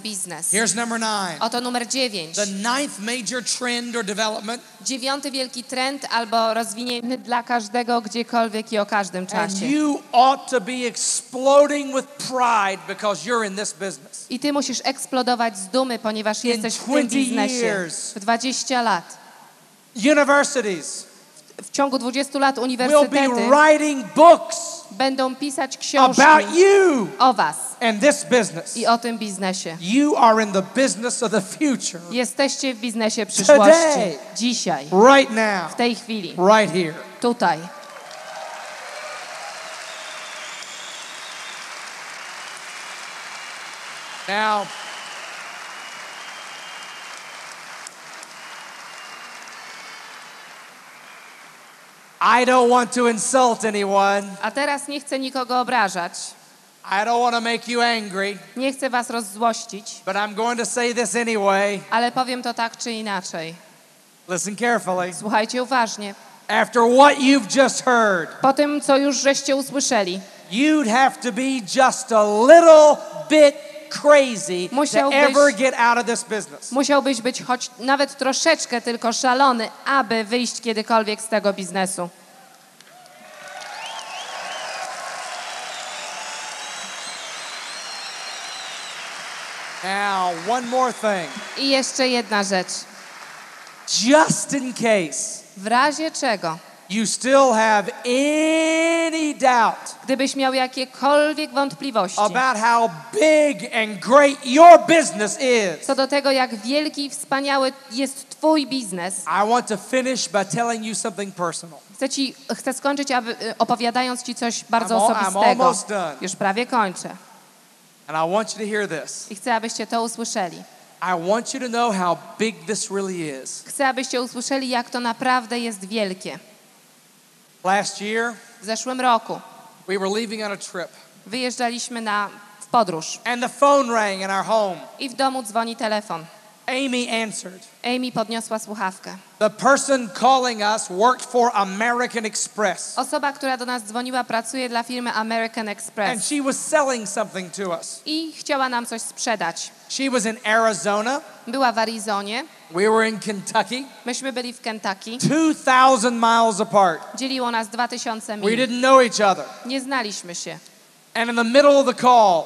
Speaker 2: biznes.
Speaker 1: Here's number nine.
Speaker 2: Oto numer dziewięć.
Speaker 1: The ninth major trend or development,
Speaker 2: Dziewiąty wielki trend albo rozwinięty dla każdego, gdziekolwiek i o każdym
Speaker 1: and
Speaker 2: czasie.
Speaker 1: you ought to be exploding with pride because you're in this business.
Speaker 2: I ty musisz eksplodować z dumy, ponieważ
Speaker 1: In
Speaker 2: jesteś w tym
Speaker 1: 20
Speaker 2: biznesie.
Speaker 1: years.
Speaker 2: W 20 lat.
Speaker 1: Universities
Speaker 2: W ciągu 20 lat
Speaker 1: will be
Speaker 2: uniwersytety
Speaker 1: writing books
Speaker 2: będą pisać książki
Speaker 1: about you
Speaker 2: o was
Speaker 1: and this business.
Speaker 2: i o tym biznesie.
Speaker 1: You are in the business of the future
Speaker 2: Jesteście w biznesie przyszłości.
Speaker 1: Today.
Speaker 2: Dzisiaj.
Speaker 1: right now,
Speaker 2: W tej chwili.
Speaker 1: right here.
Speaker 2: Tutaj.
Speaker 1: Now, I don't want to insult anyone.
Speaker 2: A teraz nie chcę nikogo obrażać.
Speaker 1: I don't want to make you angry,
Speaker 2: Nie chcę was rozzłościć,
Speaker 1: but I'm going to say this anyway.
Speaker 2: ale powiem to tak czy inaczej.
Speaker 1: Listen carefully.
Speaker 2: Słuchajcie uważnie.
Speaker 1: After what you've just heard,
Speaker 2: Po tym, co już żeście usłyszeli,
Speaker 1: you'd have to be just a little bit crazy to
Speaker 2: Musiałbyś-
Speaker 1: ever get out of this business.
Speaker 2: musiałbyś być choć nawet troszeczkę tylko szalony, aby wyjść kiedykolwiek z tego biznesu.
Speaker 1: Now, one more thing.
Speaker 2: I jeszcze jedna rzecz.
Speaker 1: Just in case
Speaker 2: W razie czego,
Speaker 1: you still have any doubt
Speaker 2: gdybyś miał jakiekolwiek wątpliwości
Speaker 1: about how big and great your business is,
Speaker 2: co do tego, jak wielki i wspaniały jest Twój biznes,
Speaker 1: I want to finish by telling you something personal.
Speaker 2: chcę, ci, chcę skończyć aby, y, opowiadając Ci coś bardzo
Speaker 1: I'm al- I'm
Speaker 2: osobistego. Już prawie kończę.
Speaker 1: And I want you to hear this.
Speaker 2: I chcę, abyście to usłyszeli.
Speaker 1: I want you to know how big this really is.
Speaker 2: Chcę, abyście usłyszeli, jak to naprawdę jest wielkie.
Speaker 1: Last year,
Speaker 2: W zeszłym roku
Speaker 1: we were leaving on a trip,
Speaker 2: wyjeżdżaliśmy na, w podróż
Speaker 1: and the phone rang in our home.
Speaker 2: i w domu dzwoni telefon.
Speaker 1: Amy answered.
Speaker 2: Amy podniosła słuchawkę.
Speaker 1: The person calling us worked for American Express,
Speaker 2: Osoba, która do nas dzwoniła, pracuje dla firmy American
Speaker 1: and
Speaker 2: Express
Speaker 1: she was selling something to us.
Speaker 2: i chciała nam coś sprzedać.
Speaker 1: She was in Arizona.
Speaker 2: Była w Arizonie,
Speaker 1: We were in Kentucky,
Speaker 2: myśmy byli w Kentucky.
Speaker 1: 2,000 miles apart.
Speaker 2: Dzieliło nas 2000
Speaker 1: We
Speaker 2: mil.
Speaker 1: didn't know each other.
Speaker 2: Nie znaliśmy się.
Speaker 1: And in the middle of the call,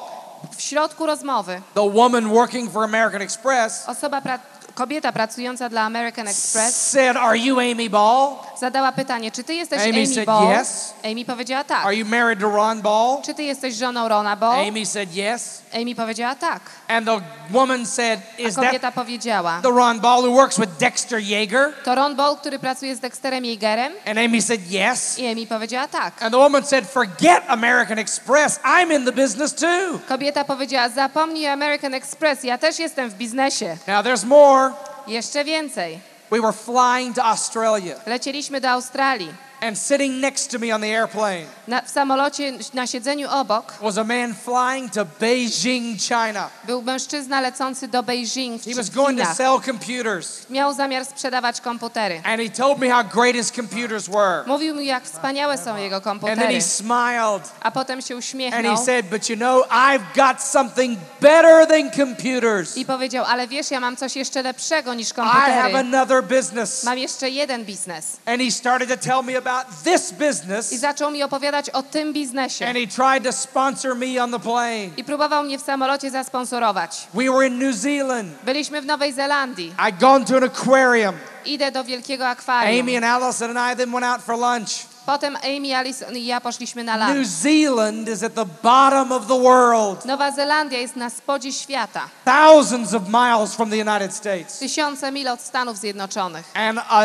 Speaker 2: W środku rozmowy
Speaker 1: the woman working for American Express
Speaker 2: osoba, pra- kobieta pracująca dla American Express
Speaker 1: said, Are you Amy Ball?
Speaker 2: Zadała pytanie, czy ty jesteś
Speaker 1: Amy
Speaker 2: Amy, Ball?
Speaker 1: yes.
Speaker 2: Amy powiedziała tak.
Speaker 1: Are you married to Ron Ball?
Speaker 2: Czy ty jesteś żoną Rona Ball?
Speaker 1: Amy said, Yes.
Speaker 2: Amy powiedziała tak.
Speaker 1: And the woman said,
Speaker 2: A
Speaker 1: Is that
Speaker 2: kobieta powiedziała,
Speaker 1: the Ron Ball who works with Dexter Yeager?
Speaker 2: to Ron Ball, który pracuje z Dexterem Yeagerem?
Speaker 1: And Amy said, Yes.
Speaker 2: I Amy powiedziała tak.
Speaker 1: And the woman said, Forget American Express. I'm in the business too.
Speaker 2: Kobieta powiedziała, zapomnij American Express, ja też jestem w biznesie.
Speaker 1: Now there's more.
Speaker 2: Jeszcze więcej.
Speaker 1: We were flying to Australia,
Speaker 2: Lecieliśmy do Australii.
Speaker 1: And sitting next to me on the airplane
Speaker 2: Na, w samolocie na siedzeniu obok
Speaker 1: was a man flying to Beijing, China.
Speaker 2: był mężczyzna lecący do Beijing
Speaker 1: He
Speaker 2: w
Speaker 1: was going to
Speaker 2: Chinach.
Speaker 1: sell computers,
Speaker 2: Miał zamiar sprzedawać komputery.
Speaker 1: and he told me how great his computers were.
Speaker 2: Mówił mi, jak wspaniałe są jego
Speaker 1: And then
Speaker 2: komputery.
Speaker 1: he smiled
Speaker 2: A potem się
Speaker 1: and he
Speaker 2: uśmiechnął
Speaker 1: said, But you know, I've got something better than computers.
Speaker 2: i powiedział, ale wiesz, ja mam coś jeszcze lepszego niż
Speaker 1: I have
Speaker 2: komputery.
Speaker 1: another business.
Speaker 2: Mam jeszcze jeden biznes.
Speaker 1: And he started to tell me about this
Speaker 2: I
Speaker 1: business,
Speaker 2: zaczął mi opowiadać o tym biznesie.
Speaker 1: and he tried to sponsor me on the plane.
Speaker 2: I próbował mnie w samolocie zasponsorować.
Speaker 1: We were in New Zealand.
Speaker 2: Byliśmy w Nowej Zelandii.
Speaker 1: I'd gone to an aquarium.
Speaker 2: Idę do wielkiego akwarium.
Speaker 1: Amy and Allison and I then went out for lunch.
Speaker 2: Potem Amy, Alison i ja poszliśmy na
Speaker 1: New
Speaker 2: lunch.
Speaker 1: Zealand is at the bottom of the world,
Speaker 2: Nowa Zelandia jest na spodzie świata.
Speaker 1: thousands of miles from the United States.
Speaker 2: Tysiące mil od Stanów Zjednoczonych.
Speaker 1: And a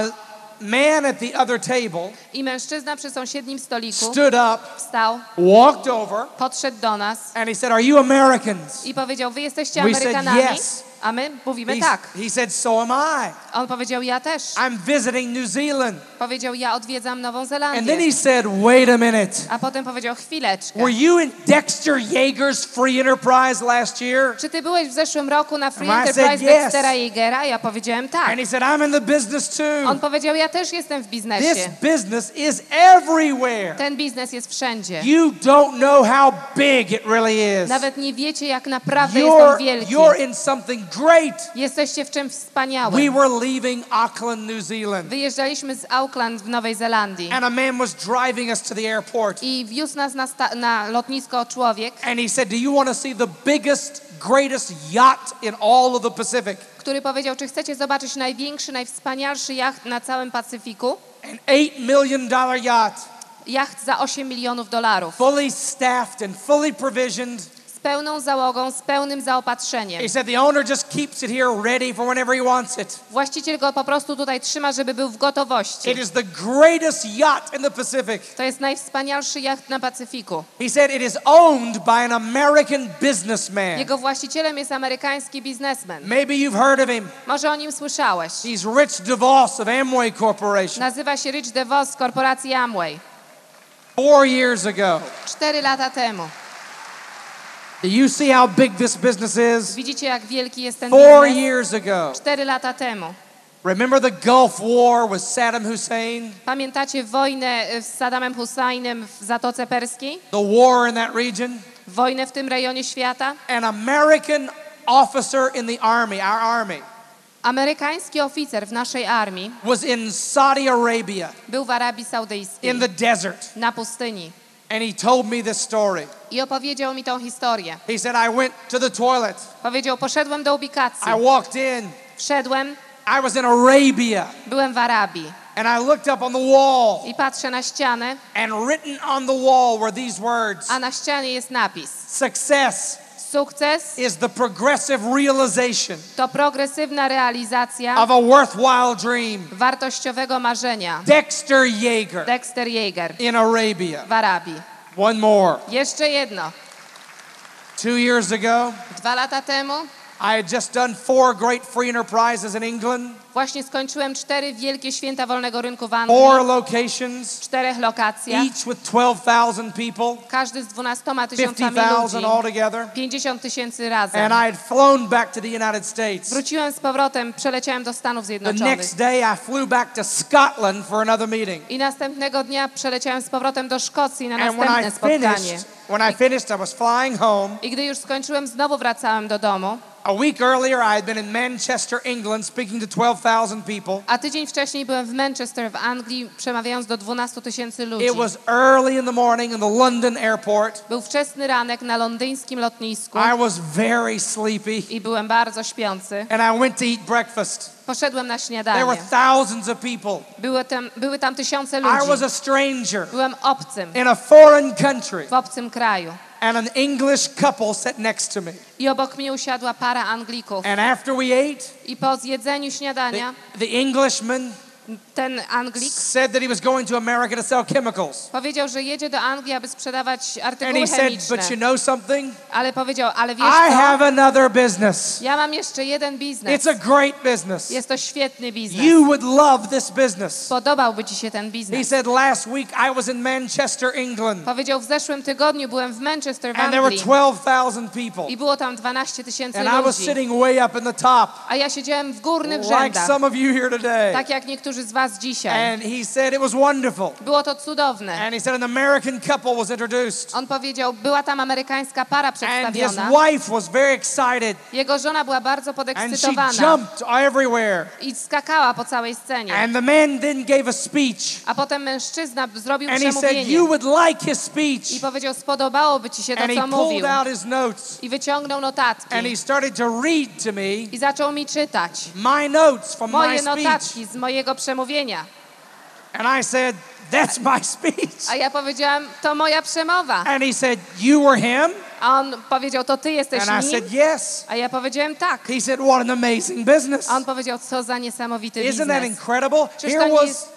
Speaker 1: man at the other table
Speaker 2: I mężczyzna przy sąsiednim stoliku
Speaker 1: stood up,
Speaker 2: wstał,
Speaker 1: walked over,
Speaker 2: podszedł do nas
Speaker 1: and he said, Are you Americans?
Speaker 2: i powiedział, wy jesteście
Speaker 1: We said
Speaker 2: Amerykanami?
Speaker 1: yes.
Speaker 2: A my mówimy
Speaker 1: He,
Speaker 2: tak.
Speaker 1: he said, So am I.
Speaker 2: On powiedział, ja też.
Speaker 1: I'm visiting New Zealand.
Speaker 2: Powiedział, ja odwiedzam Nową
Speaker 1: And then
Speaker 2: Zelandię.
Speaker 1: he said, Wait a minute.
Speaker 2: A potem powiedział, chwileczkę.
Speaker 1: Were you in Dexter Yeager's Free Enterprise last year?
Speaker 2: Czy ty byłeś w zeszłym roku na Free
Speaker 1: And
Speaker 2: Enterprise
Speaker 1: yes.
Speaker 2: Dextera Yeagera? Ja powiedziałem tak.
Speaker 1: And he said, I'm in the business too.
Speaker 2: On powiedział, ja też jestem w
Speaker 1: This
Speaker 2: biznesie.
Speaker 1: business is everywhere.
Speaker 2: Ten biznes jest wszędzie.
Speaker 1: You don't know how big it really is.
Speaker 2: Nawet nie wiecie, jak naprawdę jest on
Speaker 1: You're,
Speaker 2: wielki.
Speaker 1: you're in something great.
Speaker 2: Jesteście w czymś
Speaker 1: We
Speaker 2: wspaniałym.
Speaker 1: were leaving Auckland, New Zealand,
Speaker 2: Wyjeżdżaliśmy z Auckland w Nowej Zelandii
Speaker 1: and a man was driving us to the airport.
Speaker 2: i wiózł nas na, na lotnisko człowiek,
Speaker 1: And he said, Do you want to see the biggest, greatest yacht in all of the Pacific?
Speaker 2: który powiedział, czy chcecie zobaczyć największy, najwspanialszy jacht na całym Pacyfiku?
Speaker 1: An $8 million yacht,
Speaker 2: Jacht za 8 milionów dolarów.
Speaker 1: fully staffed and fully provisioned.
Speaker 2: Pełną załogą, z pełnym zaopatrzeniem.
Speaker 1: He said, The owner just keeps it here ready for whenever he wants it.
Speaker 2: Właściciel go po prostu tutaj trzyma, żeby był w gotowości.
Speaker 1: It is the greatest yacht in the Pacific.
Speaker 2: To jest najwspanialszy jacht na Pacyfiku.
Speaker 1: He said, It is owned by an American businessman.
Speaker 2: Jego właścicielem jest amerykański biznesmen.
Speaker 1: Maybe you've heard of him.
Speaker 2: Może o nim słyszałeś.
Speaker 1: He's Rich DeVos of Amway Corporation.
Speaker 2: Nazywa się Rich DeVos z korporacji Amway.
Speaker 1: Four years ago.
Speaker 2: Cztery lata temu.
Speaker 1: Do you see how big this business is?
Speaker 2: Widzicie, jak wielki jest ten
Speaker 1: Four
Speaker 2: biznes?
Speaker 1: years ago.
Speaker 2: Cztery lata temu.
Speaker 1: Remember the Gulf War with Saddam Hussein?
Speaker 2: Pamiętacie wojnę z Saddamem Husseinem w Zatoce Perskiej?
Speaker 1: The war in that region?
Speaker 2: Wojnę w tym rejonie świata?
Speaker 1: An American officer in the army, our army,
Speaker 2: Amerykański oficer w naszej armii
Speaker 1: was in Saudi Arabia
Speaker 2: był w Arabii Saudyjskiej,
Speaker 1: in the desert.
Speaker 2: na pustyni.
Speaker 1: And he told me this story.
Speaker 2: I opowiedział mi tą historię.
Speaker 1: He said, I went to the toilet.
Speaker 2: Powiedział, poszedłem do ubikacji.
Speaker 1: I walked in.
Speaker 2: Wszedłem,
Speaker 1: I was in Arabia.
Speaker 2: byłem w Arabii.
Speaker 1: And I looked up on the wall.
Speaker 2: I patrzę na ścianę,
Speaker 1: And written on the wall were these words
Speaker 2: a na ścianie jest napis.
Speaker 1: Success
Speaker 2: Sukces
Speaker 1: is the progressive realization
Speaker 2: to progresywna realizacja
Speaker 1: of a worthwhile dream.
Speaker 2: wartościowego marzenia.
Speaker 1: Dexter Yeager
Speaker 2: Dexter Yeager
Speaker 1: in Arabia.
Speaker 2: w Arabii.
Speaker 1: One more.
Speaker 2: Jeszcze jedno.
Speaker 1: Two years ago,
Speaker 2: Dwa lata temu
Speaker 1: I had just done four great free enterprises in England,
Speaker 2: właśnie skończyłem cztery wielkie święta wolnego rynku w
Speaker 1: four
Speaker 2: Anglii.
Speaker 1: locations,
Speaker 2: W czterech lokacjach.
Speaker 1: each with 12,000 people,
Speaker 2: Każdy z dwunastoma tysiącami
Speaker 1: 50,000
Speaker 2: ludzi.
Speaker 1: altogether.
Speaker 2: 50 tysięcy
Speaker 1: And
Speaker 2: razem.
Speaker 1: I had flown back to the United States.
Speaker 2: Wróciłem z powrotem, przeleciałem do Stanów
Speaker 1: The
Speaker 2: Zjednoczonych.
Speaker 1: next day, I flew back to Scotland for another meeting.
Speaker 2: I następnego dnia przeleciałem z powrotem do Szkocji na
Speaker 1: And when I
Speaker 2: następne spotkanie.
Speaker 1: finished, when I finished, I was flying home.
Speaker 2: I gdy już skończyłem, znowu wracałem do domu.
Speaker 1: A week earlier, I had been in Manchester, England, speaking to 12,000 people.
Speaker 2: A tydzień wcześniej byłem w Manchester w Anglii, przemawiając do 12 tysięcy ludzi.
Speaker 1: It was early in the morning in the London airport.
Speaker 2: Był wczesny ranek na londyńskim lotnisku
Speaker 1: I was very sleepy,
Speaker 2: i byłem bardzo śpiący.
Speaker 1: and I went to eat breakfast.
Speaker 2: Poszedłem na
Speaker 1: There
Speaker 2: śniadanie.
Speaker 1: were thousands of people.
Speaker 2: Były tam, były tam tysiące
Speaker 1: I was
Speaker 2: ludzi.
Speaker 1: a stranger
Speaker 2: Byłem obcym,
Speaker 1: in a foreign country,
Speaker 2: w obcym kraju.
Speaker 1: And an English couple sat next to me.
Speaker 2: I obok mnie usiadła para Anglików.
Speaker 1: And after we ate,
Speaker 2: I po zjedzeniu
Speaker 1: the,
Speaker 2: śniadania
Speaker 1: the Englishman
Speaker 2: ten Anglik
Speaker 1: said that he was going to America to sell chemicals.
Speaker 2: powiedział, że jedzie do Anglii, aby sprzedawać
Speaker 1: And
Speaker 2: artykuły
Speaker 1: he said,
Speaker 2: chemiczne.
Speaker 1: But you know something?
Speaker 2: Ale powiedział, ale wiesz
Speaker 1: I have
Speaker 2: co?
Speaker 1: another business.
Speaker 2: Ja mam jeszcze jeden biznes.
Speaker 1: It's a great business.
Speaker 2: Jest to świetny biznes.
Speaker 1: You would love this business.
Speaker 2: Podobałby ci się ten
Speaker 1: He
Speaker 2: biznes.
Speaker 1: said, Last week I was in Manchester, England,
Speaker 2: Powiedział, w zeszłym tygodniu byłem w Manchester w
Speaker 1: and there were
Speaker 2: Anglii
Speaker 1: 12,000 people.
Speaker 2: i było tam 12 tysięcy
Speaker 1: And I was
Speaker 2: ludzi.
Speaker 1: sitting way up in the top,
Speaker 2: A ja siedziałem w górnych
Speaker 1: like
Speaker 2: rzędach,
Speaker 1: some of you here today.
Speaker 2: tak jak niektórzy z was dzisiaj.
Speaker 1: And he said it was wonderful.
Speaker 2: Było to cudowne.
Speaker 1: And he said an American couple was introduced.
Speaker 2: On powiedział, była tam amerykańska para
Speaker 1: And his
Speaker 2: przedstawiona.
Speaker 1: wife was very excited.
Speaker 2: Jego żona była bardzo
Speaker 1: And she
Speaker 2: podekscytowana
Speaker 1: jumped everywhere.
Speaker 2: i skakała po całej scenie.
Speaker 1: And the man then gave a speech.
Speaker 2: A potem mężczyzna zrobił
Speaker 1: And he said,
Speaker 2: przemówienie
Speaker 1: You would like his speech.
Speaker 2: i powiedział, spodobałoby ci się to,
Speaker 1: And he
Speaker 2: co
Speaker 1: pulled
Speaker 2: mówił.
Speaker 1: out his notes.
Speaker 2: I wyciągnął notatki
Speaker 1: And he started to read to me
Speaker 2: i zaczął mi czytać
Speaker 1: my notes from my
Speaker 2: moje
Speaker 1: speech.
Speaker 2: notatki z mojego przemówienia.
Speaker 1: And I said, That's my speech.
Speaker 2: A ja to moja przemowa.
Speaker 1: And he said, You were him?
Speaker 2: A on powiedział, to ty jesteś
Speaker 1: And I said, Yes.
Speaker 2: A ja powiedziałem tak.
Speaker 1: He said, What an amazing business.
Speaker 2: A on powiedział, co za niesamowity
Speaker 1: Isn't that incredible?
Speaker 2: Czyż
Speaker 1: Here was
Speaker 2: jest-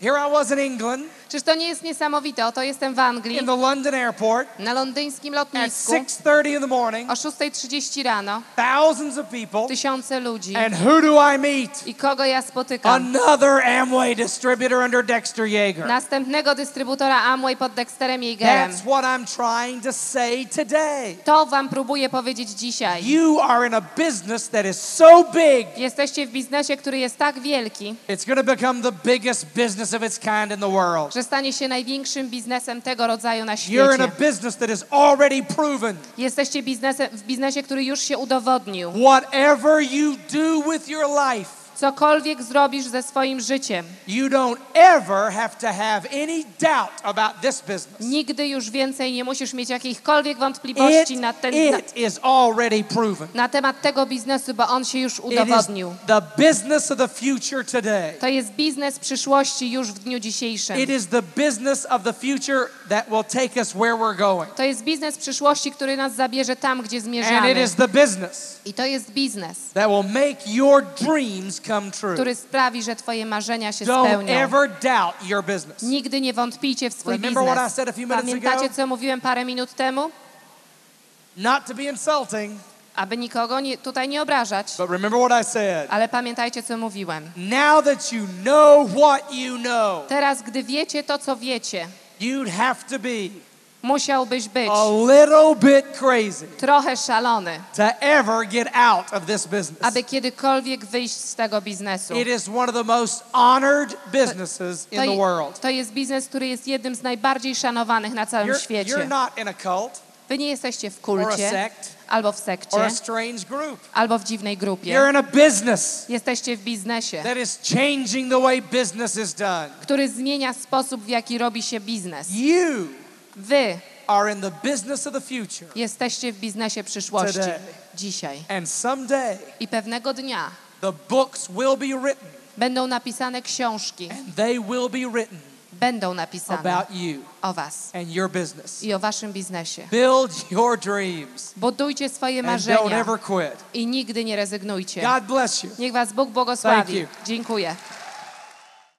Speaker 1: here I was in England
Speaker 2: Czyż to nie jest niesamowite? Oto jestem w Anglii,
Speaker 1: in the London airport
Speaker 2: na londyńskim
Speaker 1: at
Speaker 2: lotnisku,
Speaker 1: 6:30 in the morning,
Speaker 2: o 6.30 rano,
Speaker 1: thousands of people,
Speaker 2: tysiące ludzi.
Speaker 1: and who do I meet?
Speaker 2: I kogo ja spotykam?
Speaker 1: Another Amway distributor under Dexter Yeager.
Speaker 2: Następnego dystrybutora Amway pod Dexterem Jaegerem.
Speaker 1: That's what I'm trying to say today.
Speaker 2: To wam próbuję powiedzieć dzisiaj.
Speaker 1: You are in a business that is so big,
Speaker 2: Jesteście w biznesie, który jest tak wielki,
Speaker 1: it's going to become the biggest business of its kind in the world.
Speaker 2: Że stanie się największym biznesem tego rodzaju na świecie. Jesteście biznesem, w biznesie, który już się udowodnił.
Speaker 1: Whatever you do with your life,
Speaker 2: Cokolwiek zrobisz ze swoim życiem,
Speaker 1: you don't ever have to have any doubt about this business.
Speaker 2: nigdy już więcej nie musisz mieć jakichkolwiek wątpliwości
Speaker 1: It,
Speaker 2: na, ten, na,
Speaker 1: it is already proven.
Speaker 2: na temat tego biznesu, bo on się już udowodnił.
Speaker 1: the business of the future today.
Speaker 2: To jest biznes przyszłości już w dniu dzisiejszym.
Speaker 1: It is the business of the future that will take us where we're going.
Speaker 2: To jest biznes przyszłości, który nas zabierze tam, gdzie
Speaker 1: And it
Speaker 2: zmierzamy.
Speaker 1: is the business
Speaker 2: I to jest biznes,
Speaker 1: that will make your dreams.
Speaker 2: Który sprawi, że twoje marzenia się
Speaker 1: Don't
Speaker 2: spełnią.
Speaker 1: ever doubt your business.
Speaker 2: Nigdy nie wątpijcie w swój
Speaker 1: Remember what I
Speaker 2: biznes.
Speaker 1: said a few minutes
Speaker 2: Pamiętacie,
Speaker 1: ago?
Speaker 2: co mówiłem parę minut temu?
Speaker 1: Not to be insulting,
Speaker 2: Aby nikogo nie, tutaj nie obrażać,
Speaker 1: but remember what I said.
Speaker 2: ale pamiętajcie, co mówiłem.
Speaker 1: Now that you know what you know,
Speaker 2: Teraz, gdy wiecie to, co wiecie,
Speaker 1: you'd have to be
Speaker 2: musiałbyś być
Speaker 1: a little bit crazy
Speaker 2: trochę szalony,
Speaker 1: to ever get out of this business.
Speaker 2: aby kiedykolwiek wyjść z tego biznesu.
Speaker 1: It is one of the most honored businesses in
Speaker 2: To,
Speaker 1: the
Speaker 2: je-
Speaker 1: world.
Speaker 2: to jest biznes, który jest jednym z najbardziej szanowanych na całym
Speaker 1: You're, you're
Speaker 2: świecie.
Speaker 1: not in a cult
Speaker 2: Wy nie jesteście w
Speaker 1: or a
Speaker 2: kulcie,
Speaker 1: sect
Speaker 2: albo w sekcie,
Speaker 1: a strange group.
Speaker 2: albo w dziwnej grupie.
Speaker 1: You're in a business
Speaker 2: Jesteście w biznesie,
Speaker 1: that is changing the way business is done.
Speaker 2: który zmienia sposób, w jaki robi się biznes.
Speaker 1: You
Speaker 2: Wy
Speaker 1: are in the business of the future.
Speaker 2: jesteście w biznesie przyszłości
Speaker 1: Today.
Speaker 2: dzisiaj.
Speaker 1: And someday
Speaker 2: I pewnego dnia
Speaker 1: the books will be written
Speaker 2: będą napisane książki,
Speaker 1: and they will be written
Speaker 2: będą napisane
Speaker 1: about you
Speaker 2: o was
Speaker 1: and your business.
Speaker 2: i o waszym biznesie.
Speaker 1: Build your dreams
Speaker 2: Budujcie swoje
Speaker 1: and don't
Speaker 2: marzenia
Speaker 1: ever quit.
Speaker 2: i nigdy nie rezygnujcie.
Speaker 1: God bless you.
Speaker 2: Niech was Bóg
Speaker 1: Thank
Speaker 2: błogosławi.
Speaker 1: you.
Speaker 2: Dziękuję.